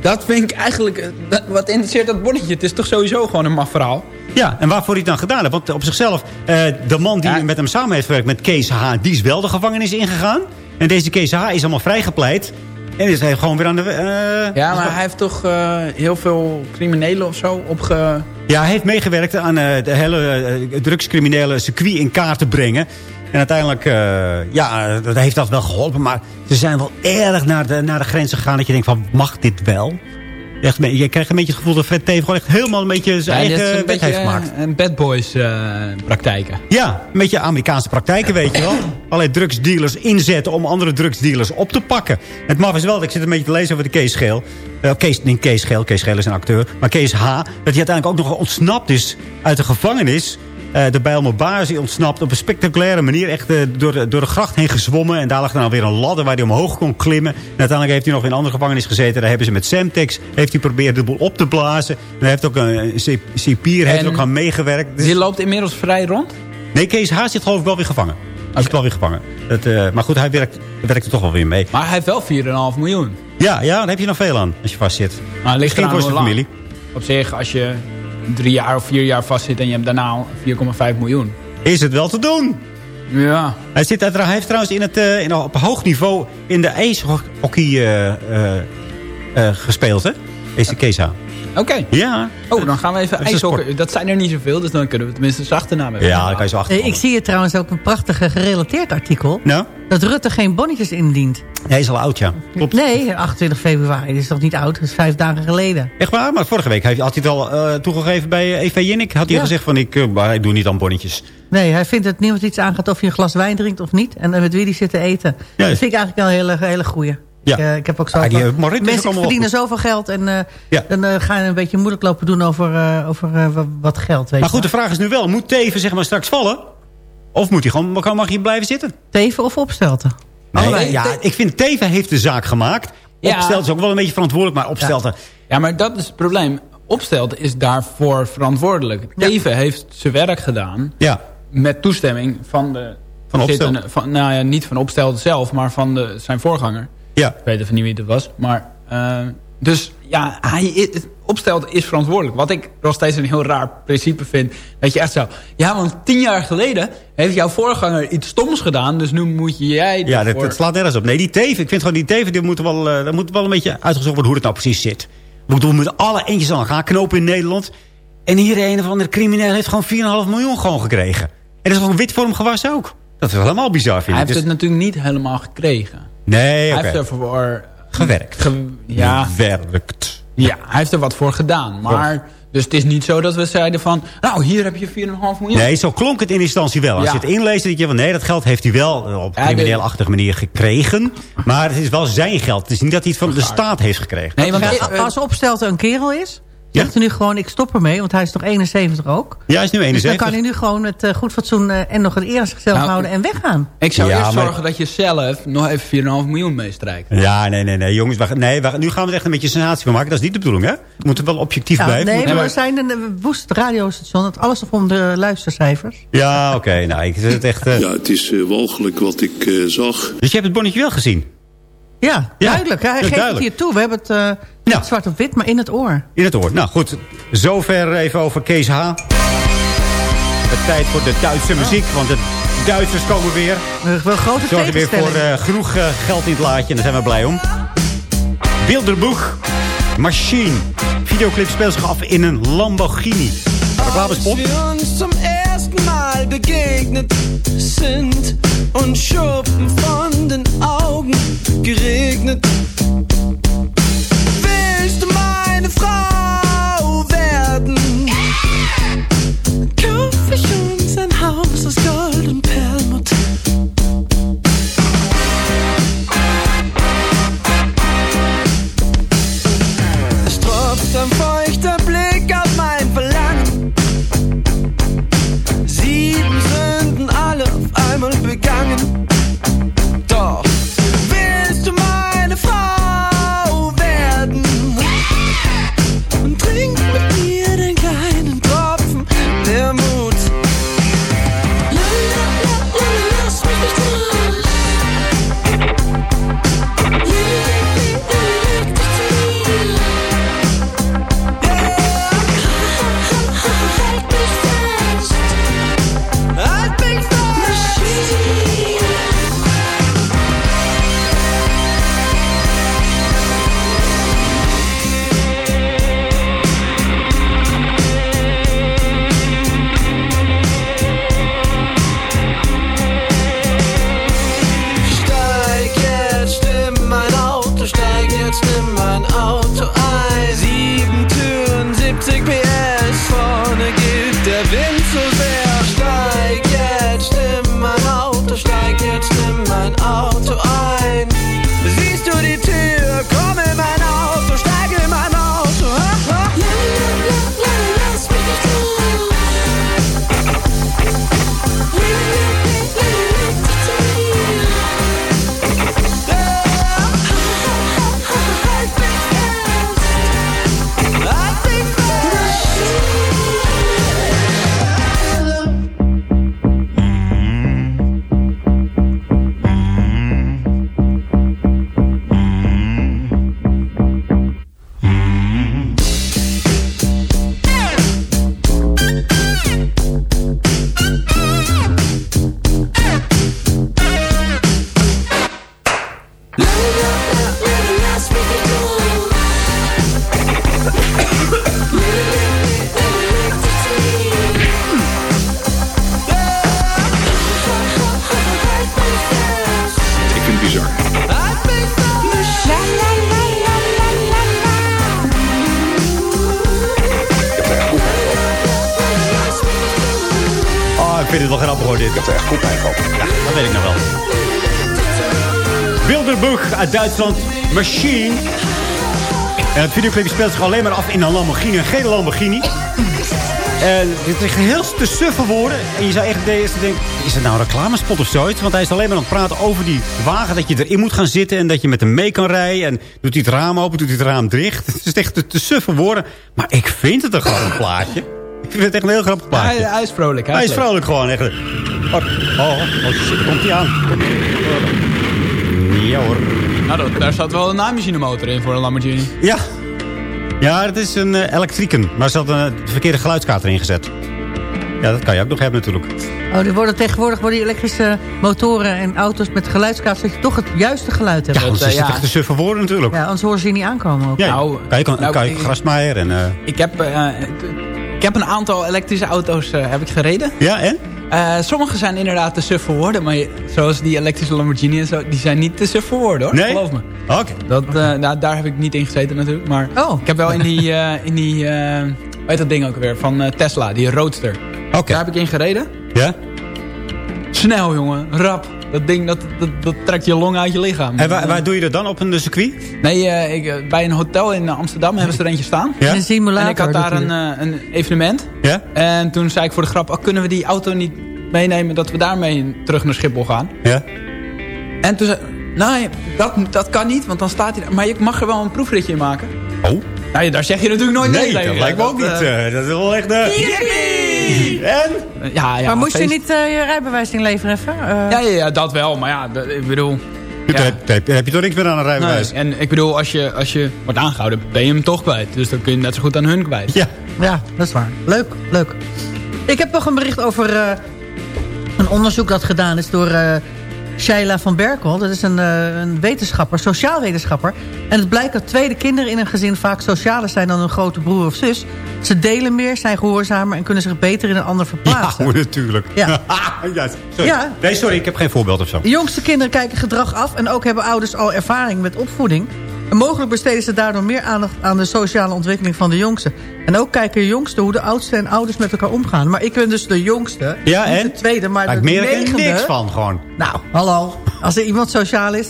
Dat vind ik eigenlijk... eh, dat- wat interesseert dat bonnetje? Het is toch sowieso gewoon een maf verhaal? Ja, en waarvoor hij het dan gedaan heeft. Want op zichzelf, eh, de man die Ja. met hem samen heeft gewerkt met Kees H... die is wel de gevangenis ingegaan. En deze Kees H is allemaal vrijgepleit. En is hij gewoon weer aan de... eh, Ja, maar hij heeft toch eh, heel veel criminelen of zo opge... Ja, hij heeft meegewerkt aan eh, de hele drugscriminele circuit in kaart te brengen. En uiteindelijk, ja, dat heeft dat wel geholpen. Maar ze zijn wel erg naar de, naar de grens gegaan. Dat je denkt van, mag dit wel? Echt, je krijgt een beetje het gevoel dat Fred Teven gewoon echt helemaal een beetje zijn Ja, eigen een heeft gemaakt. eh, een bad boys eh, praktijken. Ja, een beetje Amerikaanse praktijken, weet je wel. Allerlei drugsdealers inzetten om andere drugsdealers op te pakken. Het maf is wel, dat ik zit een beetje te lezen over de Kees Geel. Eh, Kees, niet Kees Geel, Kees Geel is een acteur. Maar Kees H, dat hij uiteindelijk ook nog ontsnapt is uit de gevangenis. Eh de Bijlmerbaar is hij ontsnapt op een spectaculaire manier. Echt eh, door, de, door de gracht heen gezwommen. En daar lag dan alweer een ladder waar hij omhoog kon klimmen. En uiteindelijk heeft hij nog in een andere gevangenis gezeten. Daar hebben ze met Semtex heeft hij geprobeerd de boel op te blazen. En hij heeft ook een C- cipier heeft er ook aan meegewerkt. Dus- Die loopt inmiddels vrij rond? Nee, Kees H. zit geloof ik wel weer gevangen. Hij zit wel weer gevangen. Dat, eh, maar goed, hij werkt, werkt er toch wel weer mee. Maar hij heeft wel 4,5 miljoen. Ja, ja, daar heb je nog veel aan als je vast zit. Maar ligt Misschien voor zijn familie. Op zich, als je drie jaar of vier jaar vast zit en je hebt daarna al 4,5 miljoen. Is het wel te doen? Ja. Hij, zit, hij heeft trouwens in het, eh, in, op hoog niveau in de ijshockey eh, gespeeld, hè? Deze Kees Oké. Ja. Oh, dan gaan we even Dat ijshokken. Zijn er niet zoveel, dus dan kunnen we tenminste een zachte naam hebben. Ja, dan kan je zo achter. Eh, Ik zie hier trouwens ook een prachtige gerelateerd artikel. Nou? Dat Rutte geen bonnetjes indient. Hij is al oud, ja. Klopt. Nee, 28 februari. Dat is toch niet oud? Dat is vijf dagen geleden. Echt waar? Maar vorige week heeft- had hij het al eh, toegegeven bij EV Jinnik. Had hij Ja. gezegd van, ik, eh, doe niet aan bonnetjes. Nee, hij vindt dat niemand iets aangaat of je een glas wijn drinkt of niet. En met wie die zit te eten. Ja. Dat vind ik eigenlijk wel een hele, hele goeie. Ja. Ik, eh, ik heb ook Ja, zoveel... die, eh, mensen verdienen zoveel geld en eh, Ja. dan eh, ga je een beetje moeilijk lopen doen over, eh, over eh, wa- wat geld. Weet Maar goed, de vraag is nu wel, moet Teven zeg maar straks vallen? Of moet hij gewoon, mag hij blijven zitten? Teven of opstelten? Nee, Allebei. ja, ik vind Teven heeft de zaak gemaakt. Ja. Opstelten is ook wel een beetje verantwoordelijk, maar opstelten... Ja, maar dat is het probleem. Opstelten is daarvoor verantwoordelijk. Teven heeft zijn werk gedaan Ja, met toestemming van de... Van Van, nou ja, niet van Opstelten zelf, maar van de, zijn voorganger. Ja. Ik weet even niet wie het was. Maar eh, dus ja, hij is, opstelt is verantwoordelijk. Wat ik nog steeds een heel raar principe vind. Dat je echt zo... Ja, want tien jaar geleden heeft jouw voorganger iets stoms gedaan. Dus nu moet jij... Ja, dat, slaat nergens op. Nee, die teven. Ik vind gewoon die teven... Die moet wel, dat moet wel een beetje uitgezocht worden hoe het nou precies zit. We moeten met alle eentjes aan gaan knopen in Nederland. En hier een of andere crimineel heeft gewoon 4,5 miljoen gewoon gekregen. En dat is gewoon wit voor hem gewassen ook. Dat is wel helemaal bizar, vind Hij ik. heeft Dus- het natuurlijk niet helemaal gekregen. Nee, Hij heeft ervoor... Gewerkt. ge- ja, Gewerkt. ja, hij heeft er wat voor gedaan. Maar, dus het is niet zo dat we zeiden van... Nou, hier heb je 4,5 miljoen. Nee, zo klonk het in instantie wel. Als Ja. je het inleest, denk je van nee, dat geld heeft hij wel eh, op Ja, crimineel-achtige manier gekregen. Maar het is wel zijn geld. Het is niet dat hij het van de staat heeft gekregen. Nee, want als Opstelten een kerel is, zegt hij nu gewoon... ik stop ermee, want hij is toch 71 ook? Ja, hij is nu Dus dan 71. kan hij nu gewoon met eh, goed fatsoen eh, en nog een eer zichzelf Nou, houden en weggaan. ik zou Ja, eerst maar- zorgen dat je zelf nog even 4,5 miljoen meestrijkt. Ja, nee, nee, nee. Jongens, we, nee, we, nu gaan we er echt een beetje sensatie van maken. Dat is niet de bedoeling, hè? We moeten wel objectief Ja, blijven. nee, maar we- zijn een eh, woest radiostation. Het alles om de luistercijfers. Ja, oké. nou, ik zit het echt... eh, Ja, het is eh, walgelijk wat ik eh, zag. Dus je hebt het bonnetje wel gezien? Ja, Ja, duidelijk. Hij ja, geeft duidelijk. het hier toe. We hebben het eh, niet zwart op wit, maar in het oor. In het oor. Nou, goed. Zover even over Kees H. Het tijd voor de Duitse muziek, want de Duitsers komen weer. Wel grote Zorgen weer voor eh, genoeg eh, geld in het laadje. En daar zijn we blij om. Bilderboek. Machine. Videoclip speelt zich af in een Lamborghini. Reclamespot. Ersten Mal begegnet sind und Schuppen von den Augen geregnet. Willst du meine Frau werden? Kauf ich uns ein Haus aus Gold und Duitsland. Machine. En het videoclip speelt zich alleen maar af in een Lamborghini. Een gele Lamborghini. En het is heel te suffe woorden. En je zou echt eerst denken, is het nou een reclamespot of zoiets? Want hij is alleen maar aan het praten over die wagen. Dat je erin moet gaan zitten en dat je met hem mee kan rijden. En doet hij het raam open, doet hij het raam dicht. Het is echt te, te suffe woorden. Maar ik vind het een grappig plaatje. Ik vind het echt een heel grappig plaatje. Hij, hij is vrolijk. Hij is vrolijk gewoon. Echt. Oh, oh, oh shit, komt hij aan. Ja hoor. Nou, dat, daar zat wel een naaimachinemotor in voor een Lamborghini. Ja. Ja, het is een uh, elektrieken. Maar ze hadden uh, de verkeerde geluidskaart erin gezet. Ja, dat kan je ook nog hebben natuurlijk. Oh, er worden tegenwoordig worden die elektrische motoren en auto's met geluidskaart... zodat je toch het juiste geluid hebt. Ja, anders is het echt te suffe woorden natuurlijk. Ja, anders horen ze je niet aankomen. Ook. Ja, nou, kan je, kan, nou, kan je grasmaier en... Uh... Ik heb... ik heb een aantal elektrische auto's heb ik gereden. Ja, en? Uh, sommige zijn inderdaad te suf voor woorden. Maar zoals die elektrische Lamborghini en zo. Die zijn niet te suf voor woorden hoor. Nee? Geloof me. Oké. Dat, uh, nou, daar heb ik niet in gezeten natuurlijk. Maar oh. ik heb wel in die... Uh, in die hoe heet dat ding ook weer? Van Tesla. Die Roadster. Oké. Okay. Daar heb ik in gereden. Ja? Snel jongen. Rap. Dat ding dat, dat, dat trekt je long uit je lichaam. En waar, waar doe je dat dan? Op een circuit? Nee, uh, ik, bij een hotel in Amsterdam hebben ze er eentje staan. Ja? Een simulator. En ik had daar een, uh, een evenement. Ja? En toen zei ik voor de grap, oh, kunnen we die auto niet meenemen dat we daarmee terug naar Schiphol gaan? Ja. En toen zei nee, dat, dat kan niet, want dan staat hij Maar je mag er wel een proefritje in maken. Oh? Nou, daar zeg je natuurlijk nooit nee. Nee, dat lijkt me ook niet. Uh, dat is wel echt... Uh... En? Ja, ja, maar moest je niet uh, je rijbewijs inleveren even? Uh... Ja, ja, ja, dat wel. Maar ja, dat, ik bedoel... Ja. Heb, heb, heb, je toch niks meer aan een rijbewijs? Nee, en ik bedoel, als je, als je wordt aangehouden, ben je hem toch kwijt. Dus dan kun je net zo goed aan hun kwijt. Ja, ja dat is waar. Leuk, leuk. Ik heb nog een bericht over uh, een onderzoek dat gedaan is door Sheila van Berkel. Dat is een, uh, een wetenschapper, sociaal wetenschapper. En het blijkt dat tweede kinderen in een gezin vaak socialer zijn dan hun grote broer of zus. Ze delen meer, zijn gehoorzamer en kunnen zich beter in een ander verplaatsen. Ja, natuurlijk. Ja. ja, sorry. Ja. Nee, sorry, ik heb geen voorbeeld of zo. De jongste kinderen kijken gedrag af en ook hebben ouders al ervaring met opvoeding. En mogelijk besteden ze daardoor meer aandacht aan de sociale ontwikkeling van de jongste. En ook kijken de jongsten hoe de oudste en ouders met elkaar omgaan. Maar ik ben dus de jongste, ja, niet en? de tweede, maar ik de merk negende. er niks van gewoon. Nou, hallo. Als er iemand sociaal is...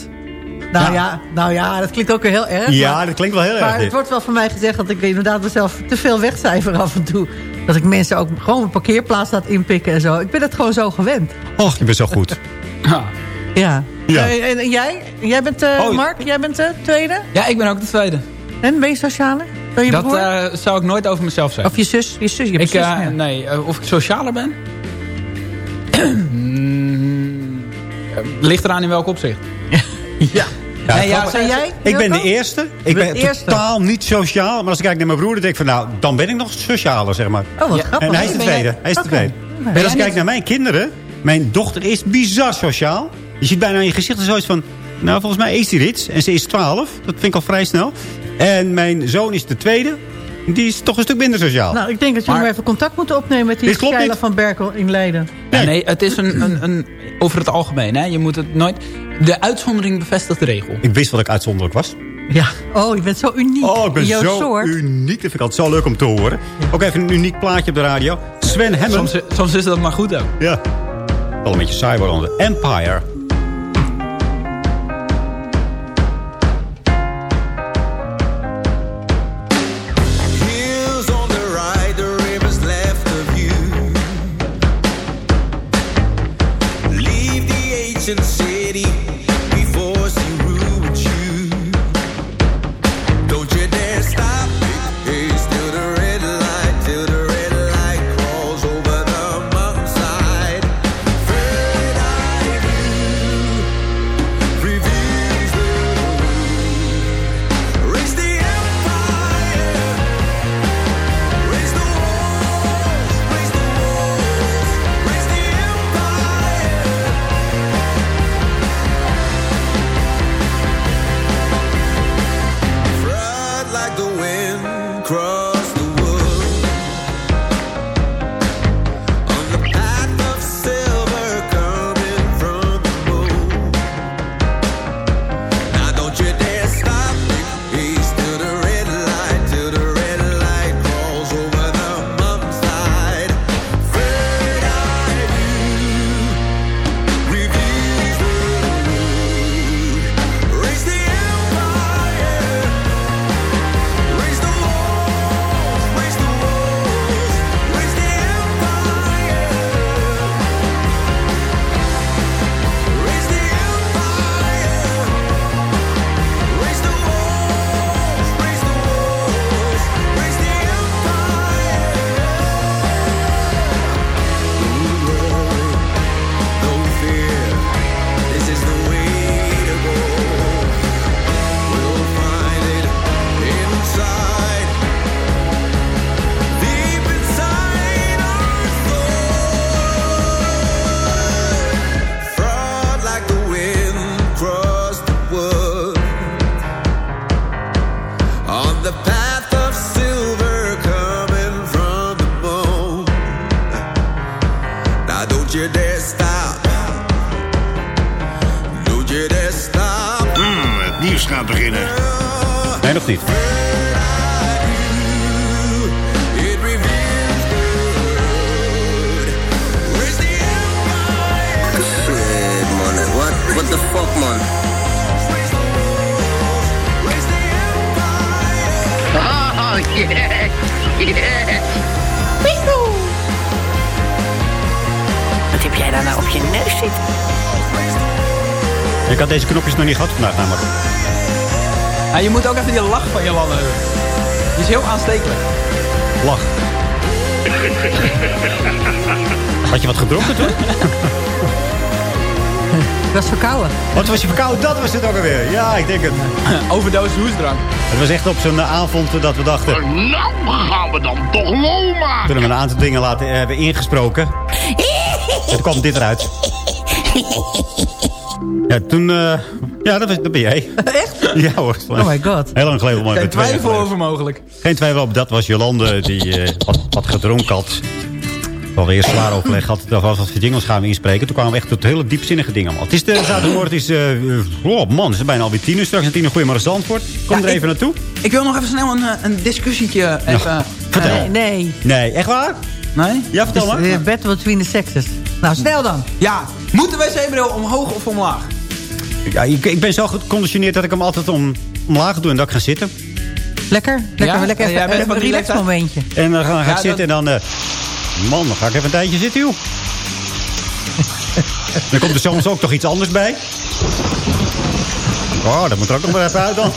Nou ja. ja, nou ja, dat klinkt ook weer heel erg. Ja, maar, dat klinkt wel heel maar erg. Maar het wordt wel van mij gezegd dat ik inderdaad mezelf te veel wegcijfer af en toe. Dat ik mensen ook gewoon een parkeerplaats laat inpikken en zo. Ik ben het gewoon zo gewend. Och, je bent zo goed. ja. Ja. ja. Uh, en, en, jij? Jij bent, uh, oh, Mark, jij bent de tweede? Ja, ik ben ook de tweede. En ben je socialer? Je dat uh, zou ik nooit over mezelf zeggen. Of je zus? Je zus, je ik, zus ja. Nee, of ik socialer ben? mm, ligt eraan in welk opzicht. ja. Ja, nee, ja, zijn jij? Ik ben de eerste. Ik ben eerste. totaal niet sociaal. Maar als ik kijk naar mijn broer, dan denk ik van nou, dan ben ik nog socialer, zeg maar. Oh, wat ja. grappig. En hij is de tweede. Hij is de tweede. Okay. En als ik kijk naar mijn kinderen, mijn dochter is bizar sociaal. Je ziet bijna in je gezicht zoiets van, nou volgens mij is die rits. En ze is 12. Dat vind ik al vrij snel. En mijn zoon is de tweede. Die is toch een stuk minder sociaal. Nou, ik denk dat jullie maar even contact moeten opnemen met die Sheila van Berkel in Leiden. Nee, ja, nee het is een, een, een, over het algemeen. Hè. Je moet het nooit... De uitzondering bevestigt de regel. Ik wist dat ik uitzonderlijk was. Ja. Oh, je bent zo uniek. Oh, ik ben jouw zo soort. uniek. Dat vind ik altijd zo leuk om te horen. Ook even een uniek plaatje op de radio. Sven Hammond. Soms, soms is dat maar goed ook. Ja. Wel een beetje saai worden. Empire. Ja, je moet ook even die lach van je landen. Die is heel aanstekelijk. Lach. Had je wat gedronken toen? Ik was verkouden. Wat was je verkouden? Dat was het ook alweer. Ja, ik denk het. Overdosis hoesdrank. Het was echt op zo'n eh, avond dat we dachten... Nou gaan we dan toch lol maken. Toen we een aantal dingen laten eh, hebben ingesproken. En toen kwam dit eruit. Ja, toen... eh, ja, dat, dat ben jij. Echt? Ja hoor. Oh my god. Heel lang geleden. maar Geen twijfel over mogelijk. Geen twijfel op. Dat was Jolande die eh, wat, wat gedronken had. Alweer zwaar overleg had. Dat was wat voor jingles gaan we inspreken. Toen kwamen we echt tot hele diepzinnige dingen. Het is de zaterdagmorgen. Het is... eh, oh man, het is bijna alweer tien uur. Straks een tien uur. Goedemorgen Zandvoort. Kom Ja, er ik- even naartoe. Ik wil nog even snel een, eh, een discussietje even... Vertel. Nee, nee. Nee, echt waar? Nee? Ja, vertel Het maar. is weer battle between the sexes. Nou, snel dan. Ja, moet de wc-bril omhoog of omlaag? Ja, ik, ik ben zo geconditioneerd dat ik hem altijd om, omlaag doe en dat ik ga zitten. Lekker? Lekker, Ja? lekker Ja, jij even, bent even van een relax momentje. En dan ga, ga Ja, ik zitten dat- en dan... eh, man, dan ga ik even een tijdje zitten, joh. dan komt er soms ook toch iets anders bij. Oh, dat moet er ook nog maar even uit dan.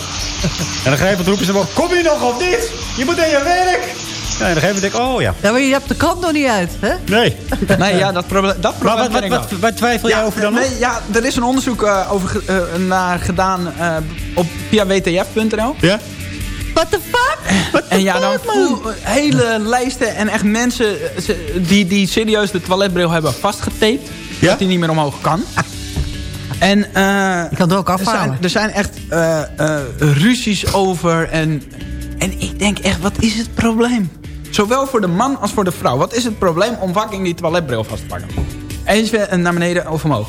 En dan geef roepen ze wel, kom je nog of niet? Je moet aan je werk. Ja, en dan geef ik, oh ja. Ja, maar je hebt de krant nog niet uit, hè? Nee. Nee, ja, dat probleem, dat Maar probleem wat, wat, ik wat, waar twijfel jij over dan nog? nee, ja, er is een onderzoek eh, over, eh, naar gedaan eh, op, via wtf.nl. Ja? What the fuck? En ja, dan voel, hele lijsten en echt mensen ze- die, die serieus de toiletbril hebben vastgetaped. Ja? Dat die niet meer omhoog kan. En eh, Je kan er ook er afhalen. zijn, er zijn echt eh, eh, ruzies over. En, en ik denk echt, wat is het probleem? Zowel voor de man als voor de vrouw. Wat is het probleem om fucking die toiletbril vast te pakken? Eens weer naar beneden of omhoog.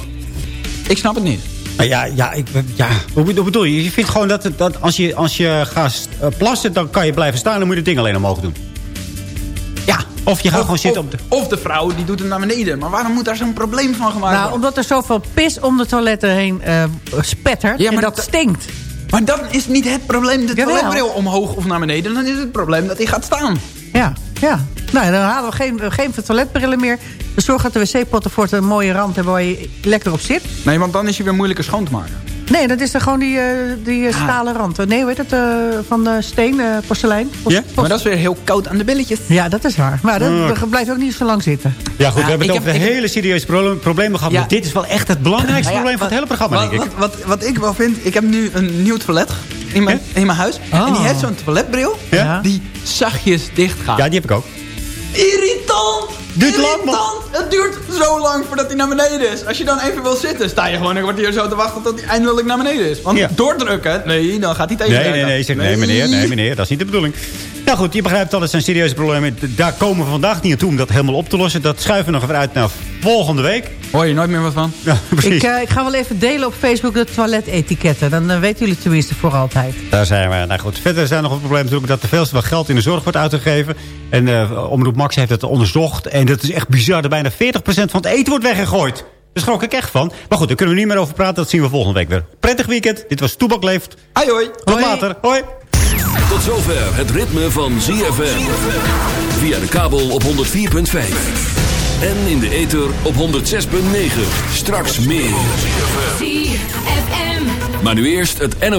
Ik snap het niet. Maar Ja, ja, ik, ja. Hoe, bedo- hoe bedoel je? Je vindt gewoon dat, het- dat als, je, als je gaat eh, plassen, dan kan je blijven staan. Dan moet je het ding alleen omhoog doen. Ja. Of je gaat Of, gewoon zitten of, op de... of de vrouw, die doet het naar beneden. Maar waarom moet daar zo'n probleem van gemaakt Nou, worden? omdat er zoveel pis om de toiletten heen eh, spettert. Ja, en maar dat dat- stinkt. Maar dan is niet het probleem de Jawel. toiletbril omhoog of naar beneden. Dan is het probleem dat hij gaat staan. Ja, ja. Nou, dan halen we geen, geen toiletbrillen meer. We zorgen dat de wc-potten voor een mooie rand hebben waar je lekker op zit. Nee, want dan is hij weer moeilijker schoon te maken. Nee, dat is er gewoon die, eh, die eh, stalen rand. Nee, hoe heet het? eh, van eh, steen, eh, porselein. Ja? Maar dat is weer heel koud aan de billetjes. Ja, dat is waar. Maar dat, Mm. dat blijft ook niet zo lang zitten. Ja, goed, we hebben het over heb- hele serieuze pro- problemen gehad. Ja. Maar dit is wel echt het belangrijkste Nou ja, probleem van het hele programma, wat, denk ik. Wat, wat, wat ik wel vind, ik heb nu een nieuw toilet in mijn, in mijn huis. Oh. En die heeft zo'n toiletbril Ja? die zachtjes dicht gaat. Ja, die heb ik ook. Irritant! Duurt lang, Irritant! Het duurt zo lang voordat hij naar beneden is. Als je dan even wil zitten, sta je gewoon een kwartier zo te wachten tot hij eindelijk naar beneden is. Want Ja. doordrukken, nee, dan gaat hij tegen Nee, nee, nee, zeg, nee, meneer, nee, meneer, dat is niet de bedoeling. Nou goed, je begrijpt al, het zijn serieuze problemen. Daar komen we vandaag niet naartoe om dat helemaal op te lossen. Dat schuiven we nog even uit naar volgende week. Hoor je nooit meer wat van? Ja, precies. Ik, eh, ik ga wel even delen op Facebook de toiletetiketten. Dan eh, weten jullie tenminste voor altijd. Daar zijn we. Nou goed, verder zijn nog een probleem natuurlijk dat er veel te veel geld in de zorg wordt uitgegeven. En eh, Omroep Max heeft het onderzocht. En dat is echt bizar. Dat bijna 40% van het eten wordt weggegooid. Daar schrok ik echt van. Maar goed, daar kunnen we niet meer over praten. Dat zien we volgende week weer. Prettig weekend. Dit was Toebak Leeft. Hoi hoi. Tot Hoi. later. Hoi. Tot zover het ritme van ZFM. Via de kabel op 104.5. En in de ether op 106.9. Straks meer. ZFM. Maar nu eerst het NOS.